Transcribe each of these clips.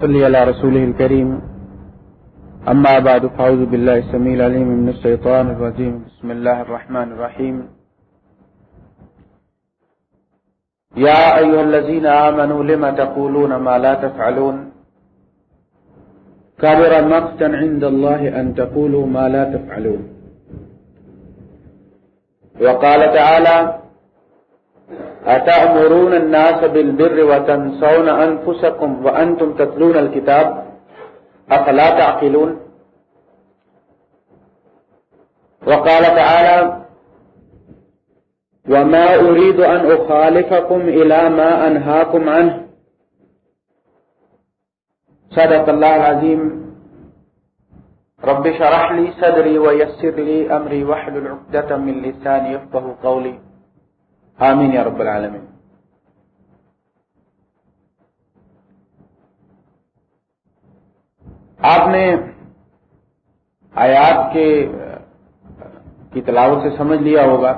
صلی على رسوله الكريم أما بعد فعوذ بالله السميع العليم من الشيطان الرجيم بسم الله الرحمن الرحيم يا أيها الذين آمنوا لما تقولون ما لا تفعلون؟ كبر مقتا عند الله أن تقولوا ما لا تفعلون. وقال تعالى أتأمرون الناس بالبر وتنسون أنفسكم وأنتم تتلون الكتاب؟ أفلا تعقلون؟ وقال تعالى وما أريد أن أخالفكم إلى ما أنهاكم عنه. صدق الله العظيم. رب شرح لي صدري ويسر لي أمري وحل العقدة من لساني يفقه قولي. آمین یا رب العالمین. آپ نے آیات کے، کی تلاوت سے سمجھ لیا ہوگا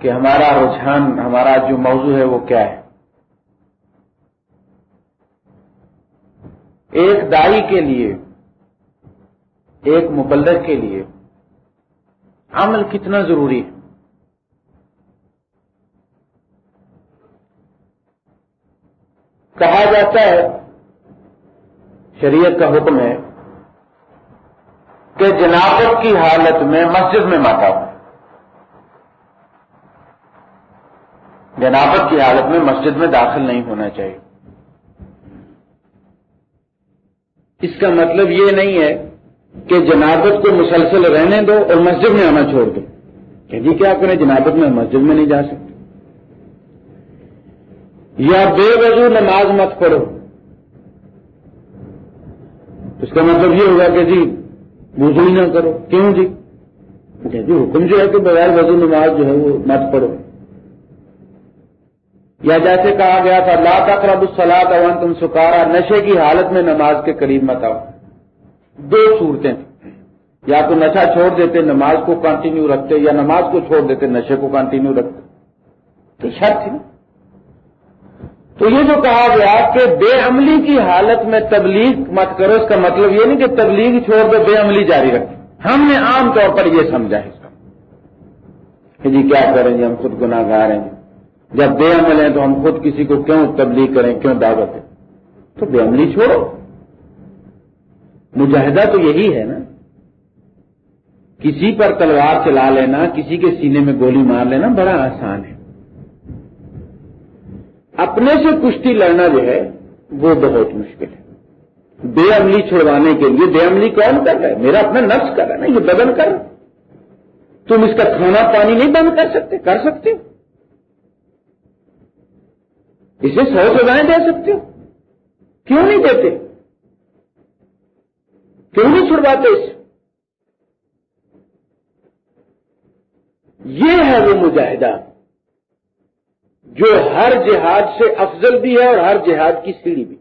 کہ ہمارا رجحان، ہمارا جو موضوع ہے وہ کیا ہے؟ ایک دائی کے لیے، ایک مبلغ کے لیے عمل کتنا ضروری ہے؟ کہا جاتا ہے، شریعت کا حکم ہے کہ جنابت کی حالت میں مسجد میں ماتا ہوں۔ جنابت کی حالت میں مسجد میں داخل نہیں ہونا چاہیے۔ اس کا مطلب یہ نہیں ہے کہ جنابت کو مسلسل رہنے دو اور مسجد میں آنا چھوڑ دو۔ کہ جی کیا کریں، جنابت میں مسجد میں نہیں جا سکتے۔ یا بے وضو نماز مت پڑھو۔ اس کا مطلب یہ ہوگا کہ جی وضو ہی نہ کرو۔ کیوں جی؟ جی حکم جو ہے کہ بغیر وضو نماز جو ہے وہ مت پڑھو۔ یا جیسے کہا گیا تھا، لا تقرب الصلاۃ اون تم سکارا، نشے کی حالت میں نماز کے قریب مت آؤ۔ دو صورتیں۔ یا تو نشہ چھوڑ دیتے، نماز کو کنٹینیو رکھتے، یا نماز کو چھوڑ دیتے، نشے کو کنٹینیو رکھتے۔ تو شرط تھی نا۔ تو یہ جو کہا گیا کہ بے عملی کی حالت میں تبلیغ مت کرو، اس کا مطلب یہ نہیں کہ تبلیغ چھوڑ دو، بے عملی جاری رکھے ہم نے عام طور پر یہ سمجھا ہے۔ اس کا کہ جی کیا کریں گے ہم خود گناہ گار ہیں۔ جب بے عمل ہیں تو ہم خود کسی کو کیوں تبلیغ کریں، کیوں دعوت ہے تو بے عملی چھوڑو۔ مجاہدہ تو یہی ہے نا۔ کسی پر تلوار چلا لینا، کسی کے سینے میں گولی مار لینا بڑا آسان ہے۔ اپنے سے کشتی لڑنا جو ہے، وہ بہت مشکل ہے۔ بے عملی چھڑوانے کے لیے بے عملی کون کر رہا ہے؟ میرا اپنا نفس کر رہا ہے نا، یہ بدن کر۔ تم اس کا کھانا پانی نہیں بند کر سکتے کر سکتے اسے سو سزائیں دے سکتے ہو۔ کیوں نہیں دیتے؟ کیوں نہیں چھڑواتے اسے یہ ہے وہ مجاہدہ۔ جو ہر جہاد سے افضل بھی ہے اور ہر جہاد کی سیڑھی بھی۔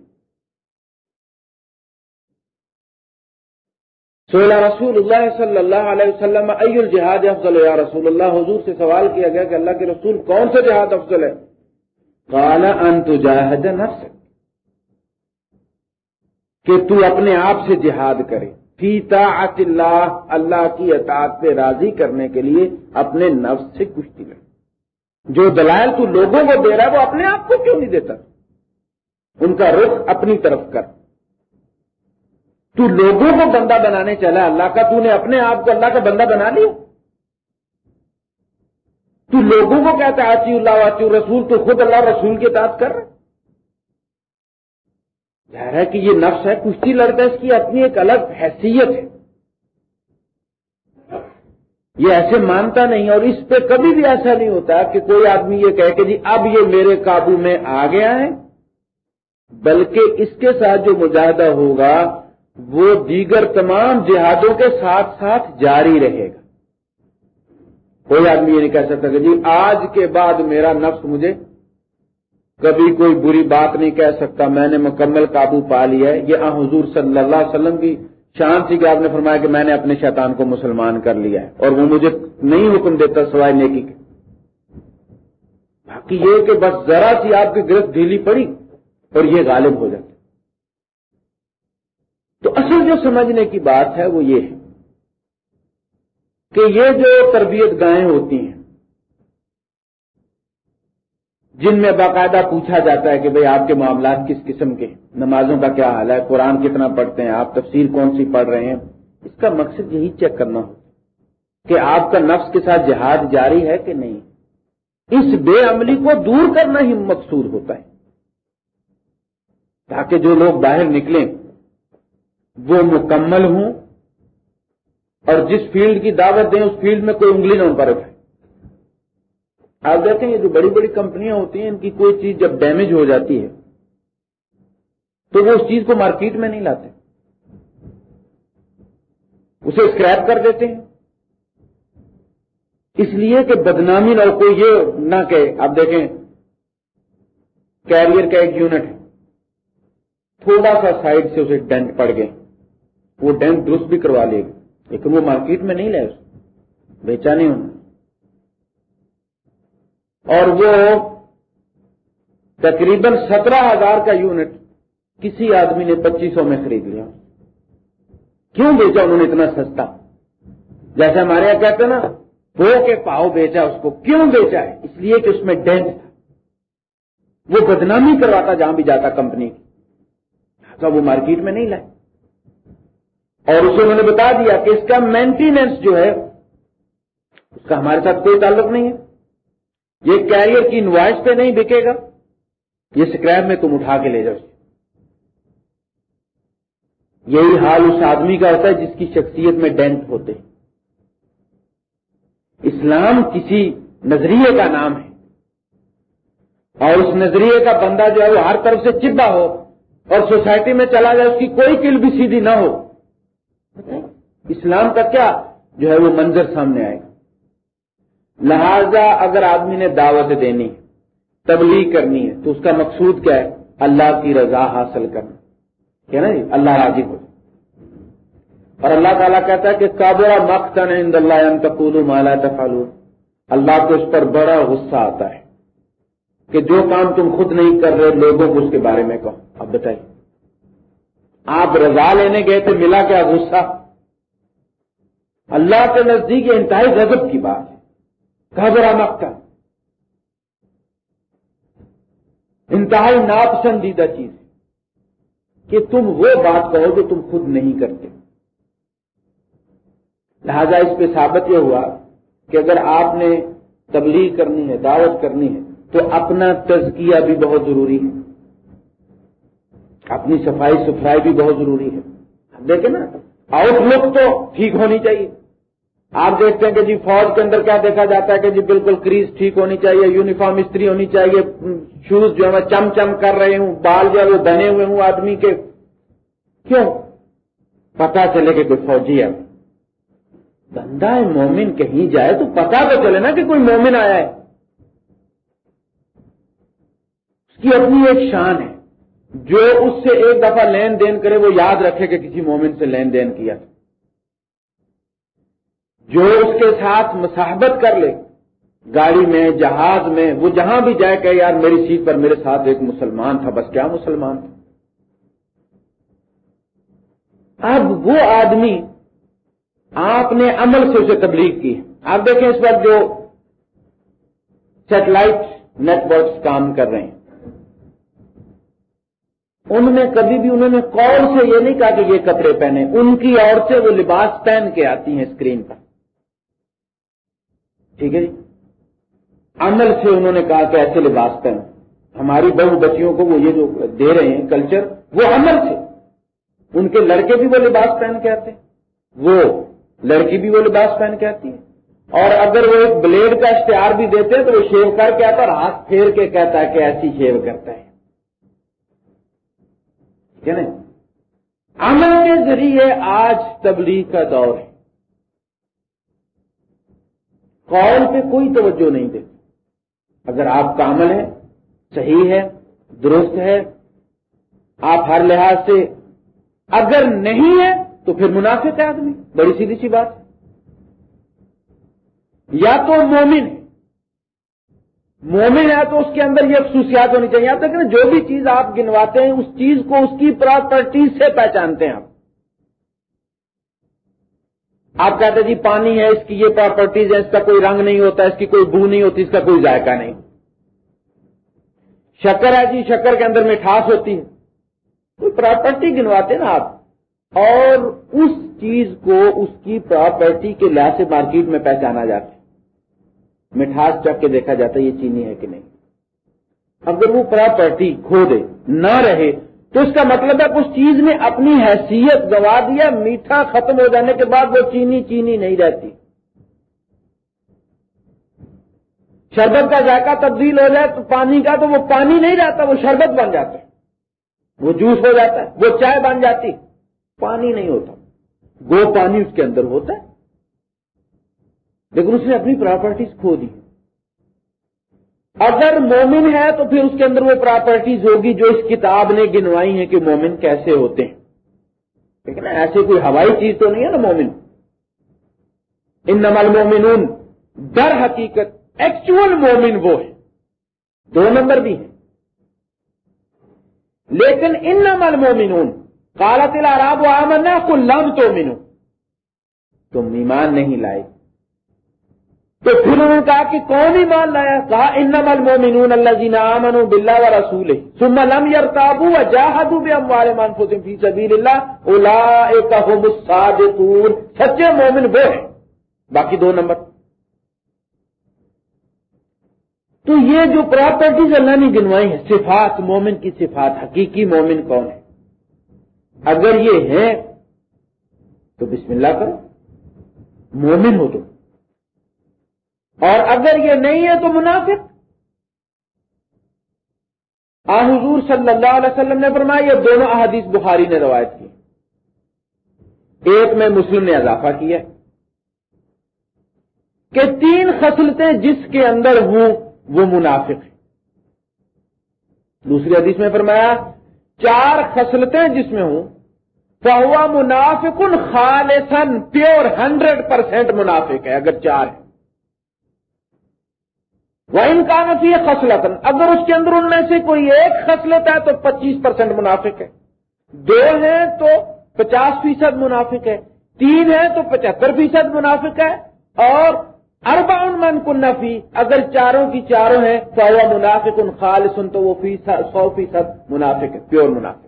سولہ رسول اللہ صلی اللہ علیہ وسلم ای الجہاد افضل یا رسول اللہ حضور سے سوال کیا گیا کہ اللہ کے رسول کون سا جہاد افضل ہے؟ کالا ان جاہد نفس کہ تو اپنے آپ سے جہاد کرے۔ فی طاعت اللہ اللہ کی اطاعت پہ راضی کرنے کے لیے اپنے نفس سے کشتی لڑے جو دلائل تو لوگوں کو دے رہا ہے، وہ اپنے آپ کو کیوں نہیں دیتا؟ ان کا رخ اپنی طرف کر۔ تو لوگوں کو بندہ بنانے چلا، اللہ کا، تو نے اپنے آپ کو اللہ کا بندہ بنا لیا۔ تو لوگوں کو کہتا ہے آچی اللہ آچی رسول، تو خود اللہ رسول کے تعداد کر رہا ظاہر ہے کہ یہ نفس ہے، کشتی لڑتا ہے اس کی اپنی ایک الگ حیثیت ہے۔ یہ ایسے مانتا نہیں اور اس پہ کبھی بھی ایسا نہیں ہوتا کہ کوئی آدمی یہ کہے کہ جی اب یہ میرے قابو میں آ گیا ہے، بلکہ اس کے ساتھ جو مجاہدہ ہوگا، وہ دیگر تمام جہادوں کے ساتھ ساتھ جاری رہے گا۔ کوئی آدمی یہ نہیں کہہ سکتا کہ جی آج کے بعد میرا نفس مجھے کبھی کوئی بری بات نہیں کہہ سکتا، میں نے مکمل قابو پا لیا ہے۔ یہ حضور صلی اللہ علیہ وسلم کی شان تھی جی کہ آپ نے فرمایا کہ میں نے اپنے شیطان کو مسلمان کر لیا ہے اور وہ مجھے نہیں حکم دیتا سوائے نیکی کے۔ باقی یہ کہ بس ذرا سی آپ کی گرفت ڈھیلی پڑی اور یہ غالب ہو جاتا تو اصل جو سمجھنے کی بات ہے وہ یہ ہے کہ یہ جو تربیت گاہیں ہوتی ہیں جن میں باقاعدہ پوچھا جاتا ہے کہ بھئی آپ کے معاملات کس قسم کے نمازوں کا کیا حال ہے؟ قرآن کتنا پڑھتے ہیں؟ آپ تفسیر کون سی پڑھ رہے ہیں؟ اس کا مقصد یہی چیک کرنا ہو کہ آپ کا نفس کے ساتھ جہاد جاری ہے کہ نہیں؟ اس بے عملی کو دور کرنا ہی مقصود ہوتا ہے۔ تاکہ جو لوگ باہر نکلیں، وہ مکمل ہوں اور جس فیلڈ کی دعوت دیں، اس فیلڈ میں کوئی انگلی نہ پر ہے آپ دیکھیں یہ جو بڑی بڑی کمپنیاں ہوتی ہیں، ان کی کوئی چیز جب ڈیمیج ہو جاتی ہے، تو وہ اس چیز کو مارکیٹ میں نہیں لاتے۔ اسے اسکریپ کر دیتے ہیں۔ اس لیے کہ بدنامی نہ کوئی یہ نہ کہ آپ دیکھیں کیریئر کا ایک یونٹ ہے۔ تھوڑا سا سائڈ سے اسے ڈینٹ پڑ گئے۔ وہ ڈینٹ درست بھی کروا لے گا لیکن وہ مارکیٹ میں نہیں لے اس بیچا نہیں انہوں اور وہ تقریباً سترہ ہزار کا یونٹ کسی آدمی نے پچیس سو میں خرید لیا۔ کیوں بیچا انہوں نے اتنا سستا؟ جیسے ہمارے یہاں کہتے ہیں نا ہو کے پاؤ بیچا، اس کو کیوں بیچا ہے؟ اس لیے کہ اس میں ڈینٹ تھا۔ وہ بدنامی کرواتا جہاں بھی جاتا کمپنی کی۔ وہ مارکیٹ میں نہیں لائے۔ اور اسے انہوں نے بتا دیا کہ اس کا مینٹیننس جو ہے، اس کا ہمارے ساتھ کوئی تعلق نہیں ہے۔ یہ کیریئر کی انوائس پہ نہیں بکے گا، یہ اسکریپ میں تم اٹھا کے لے جاؤ۔ یہی حال اس آدمی کا ہوتا ہے جس کی شخصیت میں ڈینٹ ہوتے اسلام کسی نظریے کا نام ہے۔ اور اس نظریے کا بندہ جو ہے وہ ہر طرف سے چبا ہو اور سوسائٹی میں چلا جائے، اس کی کوئی کل بھی سیدھی نہ ہو۔ اسلام کا کیا جو ہے وہ منظر سامنے آئے۔ گا لہذا اگر آدمی نے دعوت دینی، تبلیغ کرنی ہے تو اس کا مقصود کیا ہے؟ اللہ کی رضا حاصل کرنا۔ کیا نا جی؟ اللہ راضی ہو۔ اور اللہ تعالیٰ کہتا ہے کہ کابرا مختن عند اللہ تقول مالا تفالو اللہ کو اس پر بڑا غصہ آتا ہے کہ جو کام تم خود نہیں کر رہے، لوگوں کو اس کے بارے میں کہو۔ اب بتائیے۔ آپ رضا لینے گئے تھے ملا کیا غصہ؟ اللہ کے نزدیک یہ انتہائی غضب کی بات ہے۔ کابرا مختن انتہائی ناپسندیدہ چیز ہے کہ تم وہ بات کہو جو تم خود نہیں کرتے. لہذا اس پہ ثابت یہ ہوا کہ اگر آپ نے تبلیغ کرنی ہے، دعوت کرنی ہے، تو اپنا تزکیہ بھی بہت ضروری ہے. اپنی صفائی ستھرائی بھی بہت ضروری ہے. دیکھیں نا آؤٹ لک تو ٹھیک ہونی چاہیے۔ آپ دیکھتے ہیں کہ جی فوج کے اندر کیا دیکھا جاتا ہے کہ جی بالکل کریز ٹھیک ہونی چاہیے، یونیفارم استری ہونی چاہیے شوز جو ہے میں چم چم کر رہے ہوں، بال جو ہے وہ بنے ہوئے ہوں آدمی کے۔ کیوں؟ پتا چلے کہ کوئی فوجی ہے۔ بندہ مومن کہیں جائے تو پتا تو چلے نا کہ کوئی مومن آیا ہے۔ اس کی اپنی ایک شان ہے۔ جو اس سے ایک دفعہ لین دین کرے وہ یاد رکھے کہ کسی مومن سے لین دین کیا تھا۔ جو اس کے ساتھ مساحبت کر لے، گاڑی میں، جہاز میں، وہ جہاں بھی جائے کہ یار میری سیٹ پر میرے ساتھ ایک مسلمان تھا، بس کیا مسلمان تھا؟ اب وہ آدمی آپ نے عمل سے اسے تبلیغ کی۔ آپ دیکھیں اس وقت جو سیٹلائٹ نیٹ ورکس کام کر رہے ہیں۔ انہوں نے کبھی بھی انہوں نے کال سے یہ نہیں کہا کہ یہ کپڑے پہنے، ان کی عورتیں وہ لباس پہن کے آتی ہیں اسکرین پر۔ ٹھیک ہے جی؟ عمل سے انہوں نے کہا کہ ایسے لباس پہن ہماری بہو بچیوں کو وہ یہ جو دے رہے ہیں کلچر وہ عمل سے۔ ان کے لڑکے بھی وہ لباس پہن کے آتے ہیں۔ وہ لڑکی بھی وہ لباس پہن کے آتی ہے اور اگر وہ ایک بلیڈ کا اشتہار بھی دیتے ہیں تو وہ شیو کر کے آتا اور ہاتھ پھیر کے کہتا ہے کہ ایسی شیو کرتا ہے۔ ٹھیک ہے نا جی؟ عمل کے ذریعے آج تبلیغ کا دور ہے۔ قول پہ کوئی توجہ نہیں دیتے اگر آپ کا عمل ہے، صحیح ہے، درست ہے، آپ ہر لحاظ سے اگر نہیں ہے تو پھر منافق ہے آدمی۔ بڑی سیدھی سی بات۔ یا تو مومن ہے۔ مومن ہے تو اس کے اندر یہ خصوصیات ہونی چاہیے۔ آپ دیکھیں جو بھی چیز آپ گنواتے ہیں، اس چیز کو اس کی پراپرٹی سے پہچانتے ہیں آپ۔ آپ کہتے جی پانی ہے، اس کی یہ پراپرٹیز ہے اس کا کوئی رنگ نہیں ہوتا، اس کی کوئی بو نہیں ہوتی، اس کا کوئی ذائقہ نہیں۔ شکر ہے جی شکر کے اندر مٹھاس ہوتی ہے۔ کوئی پراپرٹی گنواتے نا آپ۔ اور اس چیز کو اس کی پراپرٹی کے لحاظ سے مارکیٹ میں پہچانا جاتا ہے۔ مٹھاس چک کے دیکھا جاتا ہے یہ چینی ہے کہ نہیں۔ اگر وہ پراپرٹی کھو دے، نہ رہے تو اس کا مطلب ہے اس چیز نے اپنی حیثیت گوا دیا، میٹھا ختم ہو جانے کے بعد وہ چینی چینی نہیں رہتی۔ شربت کا ذائقہ تبدیل ہو جائے تو پانی کا، تو وہ پانی نہیں رہتا، وہ شربت بن جاتا۔ ہے وہ جوس ہو جاتا ہے وہ چائے بن جاتی۔ پانی نہیں ہوتا۔ گو پانی اس کے اندر ہوتا ہے۔ لیکن اس نے اپنی پراپرٹیز کھو دی۔ اگر مومن ہے تو پھر اس کے اندر وہ پراپرٹیز ہوگی جو اس کتاب نے گنوائی ہیں کہ مومن کیسے ہوتے ہیں۔ لیکن ایسے کوئی ہوائی چیز تو نہیں ہے نا مومن۔ ان نمل مومن در حقیقت ایکچوئل مومن وہ ہے دو نمبر بھی ہے لیکن ان نمل مومن کالا تلا راب و آمنا کو لم تو منو تم ایمان نہیں لائے۔ تو پھر انہوں نے کہا کہ کون ہی مان لایا؟ کہا ان المومنون اللہ جینا امن بلّہ و رسول سم لم یار تابو جاہدو بے اموال مان فوسم فی سبیل اللہ سچے مومن وہ ہیں. باقی دو نمبر. تو یہ جو پراپرٹیز اللہ نے گنوائی ہیں. صفات مومن کی صفات، حقیقی مومن کون ہے اگر یہ ہے تو بسم اللہ کرو. مومن ہو تو اور اگر یہ نہیں ہے تو منافق۔ آ حضور صلی اللہ علیہ وسلم نے فرمایا، یہ دونوں احادیث بخاری نے روایت کی۔ ایک میں مسلم نے اضافہ کیا کہ تین خصلتیں جس کے اندر ہوں، وہ منافق ہیں۔ دوسری حدیث میں فرمایا، چار خصلتیں جس میں ہوں فہوا منافق خالصن پیور ہنڈریڈ پرسینٹ منافق ہے اگر چار ہے وہ ان کا نفی خصلت اگر اس کے اندر ان میں سے کوئی ایک خصلت ہے تو پچیس پرسینٹ منافق ہے۔ دو ہیں تو پچاس فیصد منافق ہے۔ تین ہے تو پچہتر فیصد منافق ہے۔ اور اربا من کن نفی، اگر چاروں کی چاروں ہیں تو وہ منافق ان خالص، تو وہ فیصد سو فیصد منافق ہے، پیور منافق۔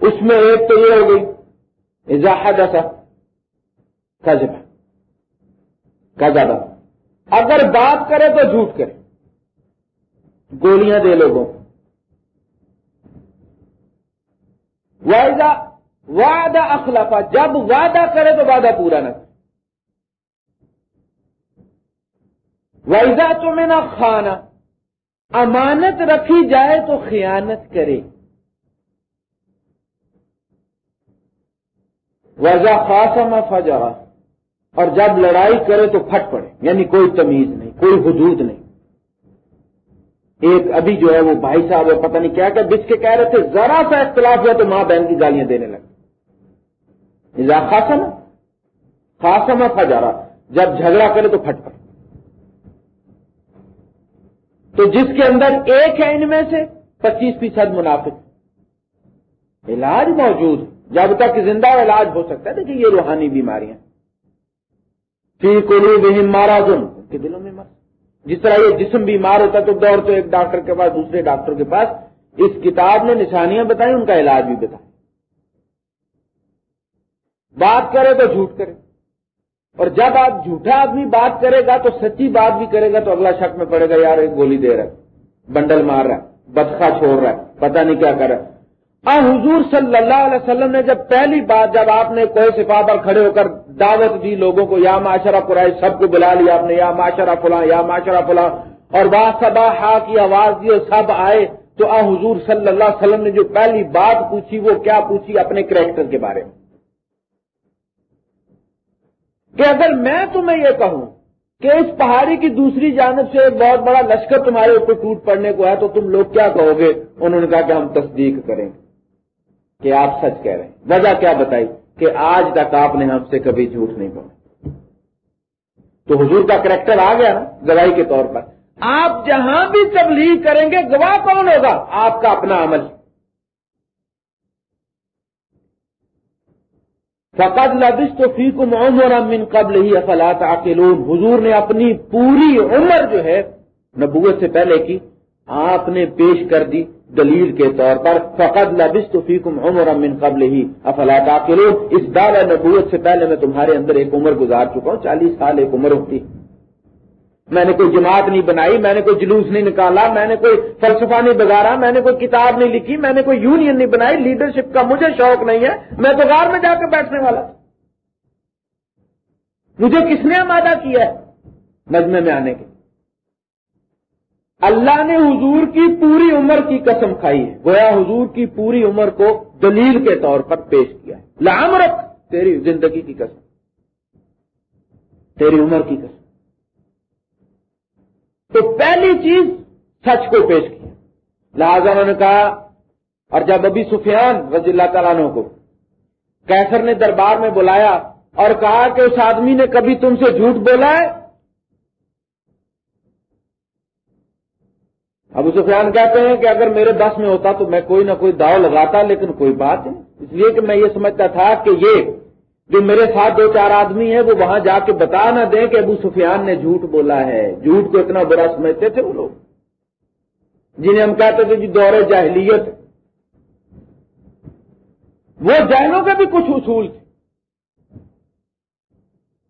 اس میں ایک تو یہ ہو گئی اضاحت ایسا کذب۔ کا زیادہ اگر بات کرے تو جھوٹ کرے گولیاں دے لوگوں۔ وعدہ وعدہ اخلافا جب وعدہ کرے تو وعدہ پورا نہ کرے۔ ویزا تو میں نہ کھانا امانت رکھی جائے تو خیانت کرے۔ ویزا خاصا فجا اور جب لڑائی کرے تو پھٹ پڑے یعنی کوئی تمیز نہیں، کوئی حدود نہیں۔ ایک ابھی جو ہے وہ بھائی صاحب ہے پتہ نہیں کیا کہ بچ کے کہہ رہے تھے، ذرا سا اختلاف ہوا تو ماں بہن کی گالیاں دینے لگے۔ خاصا نا؟ خاصا میں پھا جا رہا جب جھگڑا کرے تو پھٹ پڑے۔ تو جس کے اندر ایک ہے ان میں سے، پچیس فیصد منافق۔ علاج موجود، جب تک زندہ علاج ہو سکتا ہے، دیکھیے یہ روحانی بیماریاں۔ فی کلو بہم مارا ان کے دلوں میں مر جس طرح یہ جسم بیمار ہوتا تو دوڑ تو ایک ڈاکٹر کے پاس، دوسرے ڈاکٹر کے پاس. اس کتاب نے نشانیاں بتائیں، ان کا علاج بھی بتائیں. بات کرے تو جھوٹ کرے. اور جب آپ جھوٹا آدمی بات کرے گا تو سچی بات بھی کرے گا تو اگلا شک میں پڑے گا، یار ایک گولی دے رہا ہے، بنڈل مار رہا ہے بدخا چھوڑ رہا ہے، پتہ نہیں کیا کر رہا ہے. حضور صلی اللہ علیہ وسلم نے جب پہلی بات جب آپ نے کوئی صفا پر کھڑے ہو کر دعوت دی لوگوں کو، یا معاشرہ قرائش سب کو بلا لیا آپ نے، یا معاشرہ فلاں، یا معاشرہ فلاں، اور سبا ہا کی آواز دی اور سب آئے، تو آ حضور صلی اللہ علیہ وسلم نے جو پہلی بات پوچھی، وہ کیا پوچھی اپنے کریکٹر کے بارے میں؟ کہ اگر میں تمہیں یہ کہوں کہ اس پہاڑی کی دوسری جانب سے ایک بہت بڑا لشکر تمہارے اوپر ٹوٹ پڑنے کو ہے، تو تم لوگ کیا کہو گے؟ انہوں نے کہا کہ ہم تصدیق کریں گے۔ کہ آپ سچ کہہ رہے ہیں۔ وجہ کیا بتائی؟ کہ آج تک آپ نے ہم سے کبھی جھوٹ نہیں بولا۔ تو حضور کا کریکٹر آ گیا نا، گواہی کے طور پر۔ آپ جہاں بھی تبلیغ کریں گے، گواہ کون ہوگا؟ آپ کا اپنا عمل۔ فقط لبس تو فیکم عمر من قبل ہی افلاط عقلون حضور نے اپنی پوری عمر جو ہے، نبوت سے پہلے کی، آپ نے پیش کر دی۔ دلیل کے طور پر فقط لبس تو فیکم عمر من قبل ہی افلاط عقلون اس دعوی نبوت سے پہلے میں تمہارے اندر ایک عمر گزار چکا ہوں، چالیس سال ایک عمر ہوتی۔ میں نے کوئی جماعت نہیں بنائی، میں نے کوئی جلوس نہیں نکالا، میں نے کوئی فلسفہ نہیں بگارا میں نے کوئی کتاب نہیں لکھی، میں نے کوئی یونین نہیں بنائی۔ لیڈرشپ کا مجھے شوق نہیں ہے، میں بغار میں جا کے بیٹھنے والا مجھے کس نے آمادہ کیا ہے مجمے میں آنے کے؟ اللہ نے حضور کی پوری عمر کی قسم کھائی ہے۔ گویا حضور کی پوری عمر کو دلیل کے طور پر پیش کیا ہے۔ لام رکھ تیری زندگی کی قسم۔ تیری عمر کی قسم۔ تو پہلی چیز سچ کو پیش کیا۔ لہذا انہوں نے کہا، اور جب ابھی سفیان رضی اللہ تعالیٰ عنہ کو کیسر نے دربار میں بلایا اور کہا کہ اس آدمی نے کبھی تم سے جھوٹ بولا ہے؟ ابو سفیان کہتے ہیں کہ اگر میرے دس میں ہوتا تو میں کوئی نہ کوئی داؤ لگاتا، لیکن کوئی بات نہیں۔ اس لیے کہ میں یہ سمجھتا تھا کہ یہ جو میرے ساتھ دو چار آدمی ہیں، وہ وہاں جا کے بتا نہ دیں کہ ابو سفیان نے جھوٹ بولا ہے۔ جھوٹ کو اتنا برا سمجھتے تھے وہ لوگ۔ جنہیں ہم کہتے تھے کہ دور جاہلیت۔ وہ جہلوں کے بھی کچھ اصول تھے۔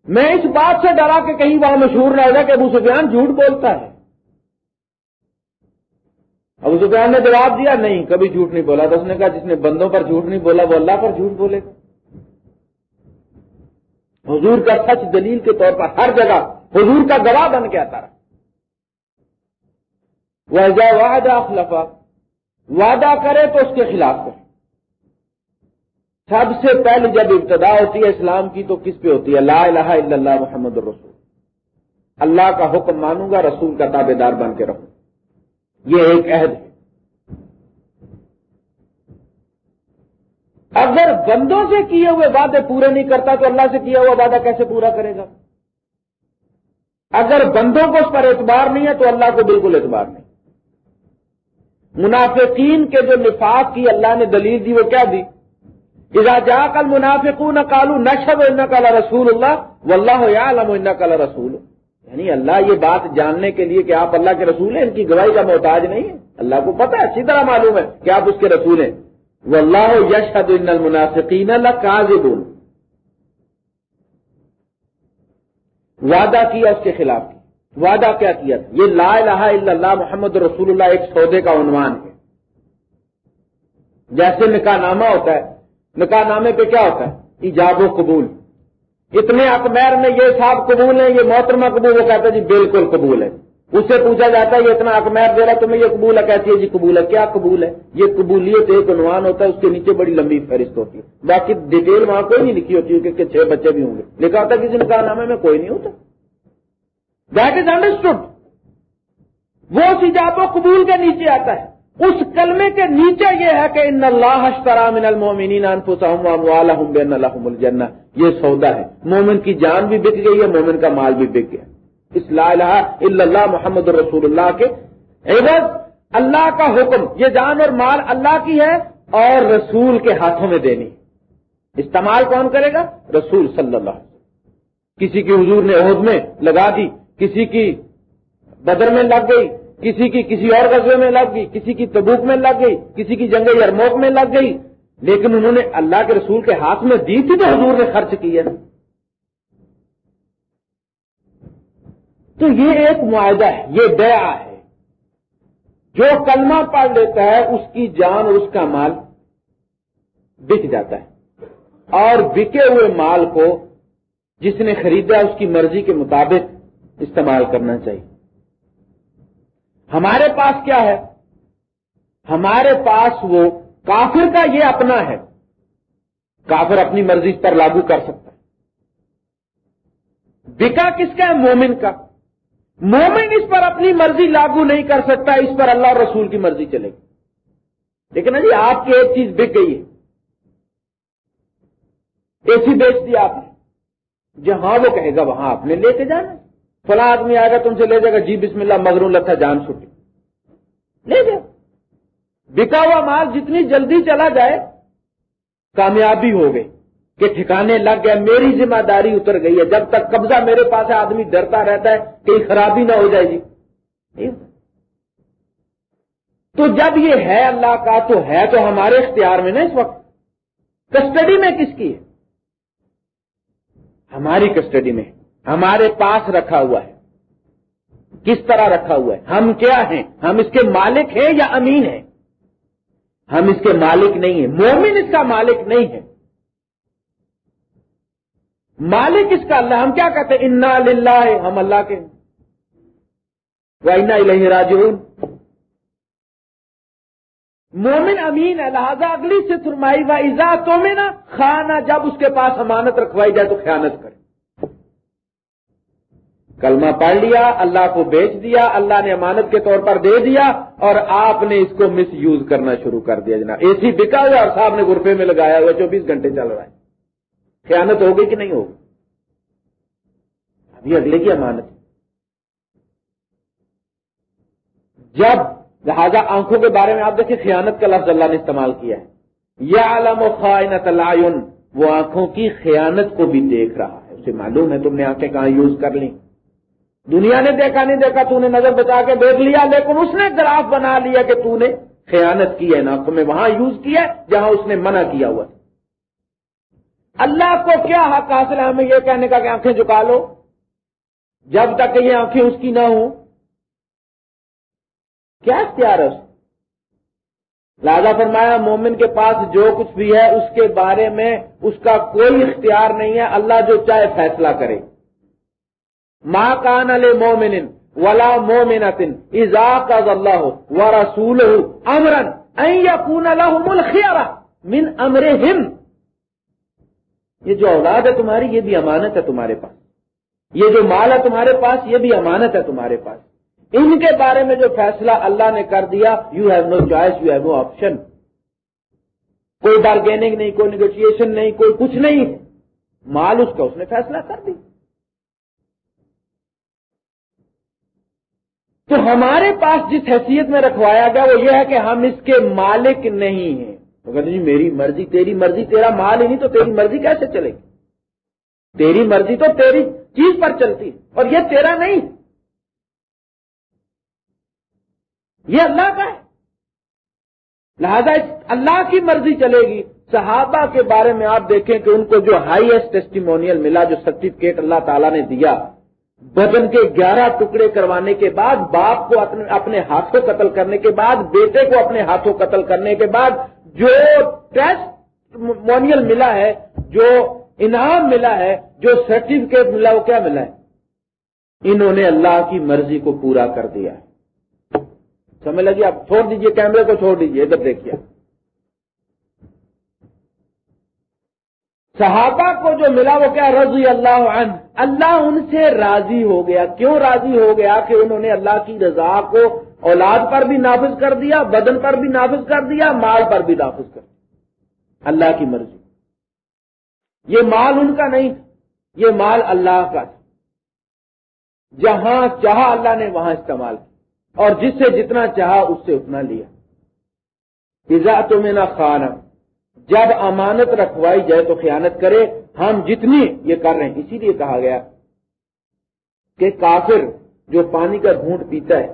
میں اس بات سے ڈرا کہ کہیں وہاں مشہور رہے گا کہ ابو سفیان جھوٹ بولتا ہے۔ ابو سفیان نے جواب دیا، نہیں، کبھی جھوٹ نہیں بولا۔ تو اس نے کہا، جس نے بندوں پر جھوٹ نہیں بولا، وہ اللہ پر جھوٹ بولے۔ گا حضور کا سچ دلیل کے طور پر ہر جگہ حضور کا گواہ بن کے آتا رہا۔ ویزا وعدہ خلفا وعدہ کرے تو اس کے خلاف کرے۔ سب سے پہلے جب ابتدا ہوتی ہے اسلام کی، تو کس پہ ہوتی ہے؟ لا الہ الا اللہ محمد الرسول۔ اللہ کا حکم مانوں گا، رسول کا تابے دار بن کے رہوں یہ ایک عہد ہے۔ اگر بندوں سے کیے ہوئے وعدے پورے نہیں کرتا تو اللہ سے کیا ہوا وعدہ کیسے پورا کرے گا؟ اگر بندوں کو اس پر اعتبار نہیں ہے تو اللہ کو بالکل اعتبار نہیں۔ منافقین کے جو نفاق کی اللہ نے دلیل دی وہ کیا دی؟ جا کل منافق نہ کالو نشب ان کالا رسول اللہ و اللہ عالم ان کالا رسول یعنی اللہ یہ بات جاننے کے لیے کہ آپ اللہ کے رسول ہیں، ان کی گواہی کا محتاج نہیں ہے۔ اللہ کو پتا ہے، اچھی طرح معلوم ہے کہ آپ اس کے رسول ہیں۔ واللہ یشہد ان المنافقین لکاذبون۔ وعدہ کیا اس کے خلاف۔ وعدہ کیا کیا؟ یہ لا الہ الا اللہ محمد رسول اللہ ایک سودے کا عنوان ہے۔ جیسے نکاح نامہ ہوتا ہے۔ نکاح نامے پہ کیا ہوتا ہے؟ ایجاب و قبول۔ اتنے اکمیر میں یہ صاحب قبول ہے یہ محترمہ قبول وہ کہتا ہے جی بالکل قبول ہے اس سے پوچھا جاتا ہے یہ اتنا اکمیر دے رہا تمہیں یہ قبول ہے؟ کہتی ہے جی قبول ہے۔ کیا قبول ہے؟ یہ قبولیت ایک عنوان ہوتا ہے، اس کے نیچے بڑی لمبی فہرست ہوتی ہے۔ باقی ڈیٹیل وہاں کوئی نہیں لکھی ہوتی کہ چھ بچے بھی ہوں گے۔ لکھا ہوتا ہے کسی نکاح نامے میں کوئی نہیں ہوتا۔ دیٹ از انڈرسٹوڈ وہ سیجاب و قبول کے نیچے آتا ہے۔ اس کلمے کے نیچے یہ ہے کہ ان اللہ من المومنین انفسهم واموالهم بان لهم الجنہ۔ یہ سودا ہے۔ مومن کی جان بھی بک گئی ہے، مومن کا مال بھی بک گیا۔ اس لا الہ الا اللہ محمد رسول اللہ کے عوض اللہ کا حکم۔ یہ جان اور مال اللہ کی ہے اور رسول کے ہاتھوں میں دینی۔ استعمال کون کرے گا؟ رسول صلی اللہ کسی کی حضور نے عہد میں لگا دی، کسی کی بدر میں لگ گئی کسی کی کسی اور غزے میں لگ گئی، کسی کی تبوک میں لگ گئی، کسی کی جنگ یرموک میں لگ گئی۔ لیکن انہوں نے اللہ کے رسول کے ہاتھ میں دی تھی تو حضور نے خرچ کی ہے۔ تو یہ ایک معاہدہ ہے، یہ دیا ہے۔ جو کلمہ پڑھ لیتا ہے، اس کی جان اور اس کا مال بک جاتا ہے۔ اور بکے ہوئے مال کو جس نے خریدا، اس کی مرضی کے مطابق استعمال کرنا چاہیے۔ ہمارے پاس کیا ہے؟ ہمارے پاس وہ کافر کا یہ اپنا ہے۔ کافر اپنی مرضی پر لاگو کر سکتا ہے۔ بکا کس کا ہے؟ مومن کا۔ مومن اس پر اپنی مرضی لاگو نہیں کر سکتا، اس پر اللہ اور رسول کی مرضی چلے گی۔ لیکن جی آپ کی ایک چیز بک گئی ہے۔ اے سی بیچ دی آپ نے۔ جہاں وہ کہے گا، وہاں آپ نے لے کے جانا۔ فلاں آدمی آئے گا، تم سے لے جائے گا۔ جی بسم اللہ مغرو لتا جان چھٹی۔ لے جائے بکا ہوا مال جتنی جلدی چلا جائے، کامیابی ہو گئی کہ ٹھکانے لگ گیا میری ذمہ داری اتر گئی ہے۔ جب تک قبضہ میرے پاس ہے، آدمی ڈرتا رہتا ہے، کہیں خرابی نہ ہو جائے جی۔ گی تو جب یہ ہے اللہ کا، تو ہے تو ہمارے اختیار میں نا اس وقت۔ کسٹڈی میں کس کی ہے؟ ہماری کسٹڈی میں۔ ہمارے پاس رکھا ہوا ہے۔ کس طرح رکھا ہوا ہے؟ ہم کیا ہیں؟ ہم اس کے مالک ہیں یا امین ہیں؟ ہم اس کے مالک نہیں ہیں۔ مومن اس کا مالک نہیں ہے۔ مالک اس کا اللہ، ہم کیا کہتے ہیں؟ انا للہ ہم اللہ کے وائنا الہ مومن، امین ہے لہذا اگلی سے فرمائی و ایزا تو میں نا خانہ، جب اس کے پاس امانت رکھوائی جائے تو خیانت کرے۔ کلمہ پڑھ لیا، اللہ کو بیچ دیا، اللہ نے امانت کے طور پر دے دیا اور آپ نے اس کو مس یوز کرنا شروع کر دیا جناب۔ اے سی بکا ہوا اور صاحب نے گرفے میں لگایا ہوا، چوبیس گھنٹے چل رہا ہے۔ خیانت ہوگی کہ نہیں ہوگی؟ ابھی اگلے کی امانت جب لہذا آنکھوں کے بارے میں آپ دیکھیں، خیانت کا لفظ اللہ نے استعمال کیا ہے۔ یا عالم و خائنت وہ آنکھوں کی خیانت کو بھی دیکھ رہا ہے۔ اسے معلوم ہے تم نے آنکھیں کہاں یوز کر لی دنیا نے دیکھا، نہیں دیکھا، تو نے نظر بچا کے دیکھ لیا، لیکن اس نے گراف بنا لیا کہ تو نے خیانت کی ہے آنکھوں میں وہاں یوز کیا جہاں اس نے منع کیا ہوا اللہ کو کیا حق حاصل ہے ہمیں یہ کہنے کا کہ آنکھیں جھکا لو؟ جب تک یہ آنکھیں اس کی نہ ہوں۔ کیا اختیار ہے اس؟ لہذا فرمایا، مومن کے پاس جو کچھ بھی ہے، اس کے بارے میں اس کا کوئی اختیار نہیں ہے۔ اللہ جو چاہے فیصلہ کرے۔ ماں کان علی مومن ولا مومن ازا کا اللہ و رسول امرن پون من امر یہ جو اولاد ہے تمہاری، یہ بھی امانت ہے تمہارے پاس. یہ جو مال ہے تمہارے پاس، یہ بھی امانت ہے تمہارے پاس. ان کے بارے میں جو فیصلہ اللہ نے کر دیا you have no choice you have no option کوئی بارگیننگ نہیں، کوئی نیگوشیشن نہیں، کوئی کچھ نہیں. مال اس کا، اس نے فیصلہ کر دیا. تو ہمارے پاس جس حیثیت میں رکھوایا گیا وہ یہ ہے کہ ہم اس کے مالک نہیں ہیں۔ تو کہتے جی میری مرضی تیری مرضی، تیرا مال ہی نہیں تو تیری مرضی کیسے چلے گی؟ تیری مرضی تو تیری چیز پر چلتی اور یہ تیرا نہیں۔ یہ اللہ کا ہے۔ لہذا اللہ کی مرضی چلے گی۔ صحابہ کے بارے میں آپ دیکھیں کہ ان کو جو ہائیسٹ ٹیسٹیمونیل ملا، جو سرٹیفکیٹ اللہ تعالیٰ نے دیا بدن کے گیارہ ٹکڑے کروانے کے بعد، باپ کو اپنے ہاتھوں قتل کرنے کے بعد، بیٹے کو اپنے ہاتھوں قتل کرنے کے بعد جو ٹیسٹ مونیل ملا ہے، جو انعام ملا ہے، جو سرٹیفکیٹ ملا وہ کیا ملا ہے؟ انہوں نے اللہ کی مرضی کو پورا کر دیا سمجھ لگی؟ آپ چھوڑ دیجیے، کیمرے کو چھوڑ دیجیے، ادھر دیکھیے۔ صحابہ کو جو ملا وہ کیا رضی اللہ عنہ؟ اللہ ان سے راضی ہو گیا۔ کیوں راضی ہو گیا کہ انہوں نے اللہ کی رضا کو اولاد پر بھی نافذ کر دیا، بدن پر بھی نافذ کر دیا، مال پر بھی نافذ کر دیا۔ اللہ کی مرضی۔ یہ مال ان کا نہیں، یہ مال اللہ کا تھا۔ جہاں چاہا اللہ نے وہاں استعمال کیا۔ اور جس سے جتنا چاہا اس سے اتنا لیا۔ فضا تو میں نہ خانہ۔ جب امانت رکھوائی جائے تو خیانت کرے، ہم جتنی یہ کر رہے ہیں، اسی لیے کہا گیا کہ کافر جو پانی کا گھونٹ پیتا ہے،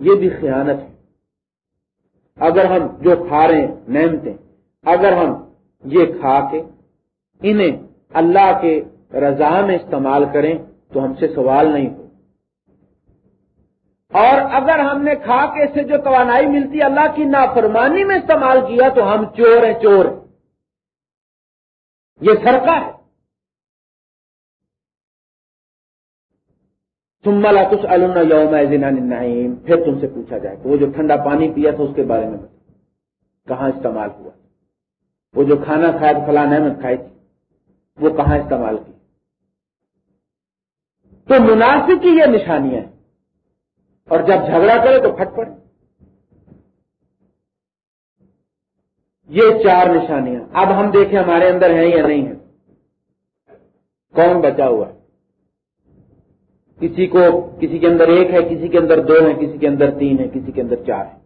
یہ بھی خیانت ہے۔ اگر ہم جو کھا رہے ہیں، نعمتیں، اگر ہم یہ کھا کے انہیں اللہ کے رضا میں استعمال کریں، تو ہم سے سوال نہیں ہو۔ اور اگر ہم نے کھا کے سے جو توانائی ملتی اللہ کی نافرمانی میں استعمال کیا تو ہم چور ہیں چور ہیں۔ یہ سرکا ہے۔ تم ملا کچھ النا یوم نعیم پھر تم سے پوچھا جائے وہ جو ٹھنڈا پانی پیا تھا، اس کے بارے میں کہاں استعمال ہوا؟ وہ جو کھانا کھایا فلاں احمد کھائی تھی، وہ کہاں استعمال کی؟ تو مناسب کی یہ نشانیاں ہیں۔ اور جب جھگڑا کرے تو پھٹ پڑے۔ یہ چار نشانیاں۔ اب ہم دیکھیں ہمارے اندر ہیں یا نہیں ہیں۔ کون بچا ہوا ہے؟ کسی کو کسی کے اندر ایک ہے، کسی کے اندر دو ہے کسی کے اندر تین ہے کسی کے اندر چار ہے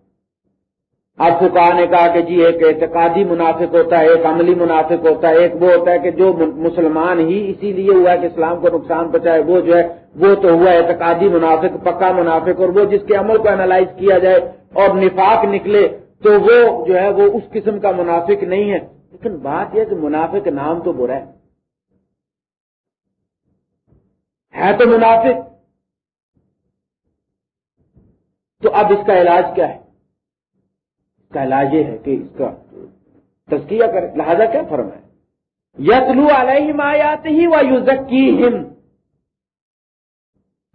اب فکا نے کہا کہ جی ایک اعتقادی منافق ہوتا ہے، ایک عملی منافق ہوتا ہے، ایک وہ ہوتا ہے کہ جو مسلمان ہی اسی لیے ہوا ہے کہ اسلام کو نقصان پہنچائے، وہ جو ہے، وہ تو ہوا اعتقادی منافق، پکا منافق، اور وہ جس کے عمل کو انالائز کیا جائے اور نفاق نکلے، تو وہ جو ہے، وہ اس قسم کا منافق نہیں ہے۔ لیکن بات یہ کہ منافق نام تو برا ہے۔ ہے تو منافق۔ تو اب اس کا علاج کیا ہے؟ کا علاج یہ ہے کہ اس کا تزکیہ کرے لہذا کیا فرم ہے یتلو علیہ آیات ہی و یوزکی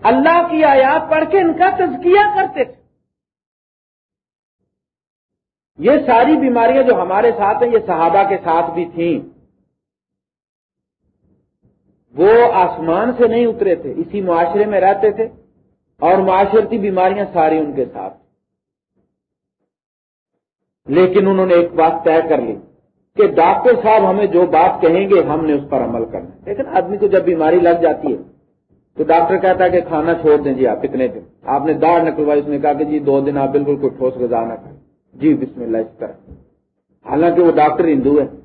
اللہ کی آیات پڑھ کے ان کا تزکیہ کرتے تھے۔ یہ ساری بیماریاں جو ہمارے ساتھ ہیں، یہ صحابہ کے ساتھ بھی تھیں۔ وہ آسمان سے نہیں اترے تھے، اسی معاشرے میں رہتے تھے اور معاشرتی بیماریاں ساری ان کے ساتھ۔ لیکن انہوں نے ایک بات طے کر لی کہ ڈاکٹر صاحب ہمیں جو بات کہیں گے ہم نے اس پر عمل کرنا لیکن آدمی کو جب بیماری لگ جاتی ہے تو ڈاکٹر کہتا ہے کہ کھانا چھوڑ دیں۔ جی آپ کتنے دن۔ آپ نے داڑھ نکلوائی، اس نے کہا کہ جی دو دن آپ بالکل کوئی ٹھوس غذا نہ کریں جی بسم اللہ، اس طرح۔ حالانکہ وہ ڈاکٹر ہندو ہے۔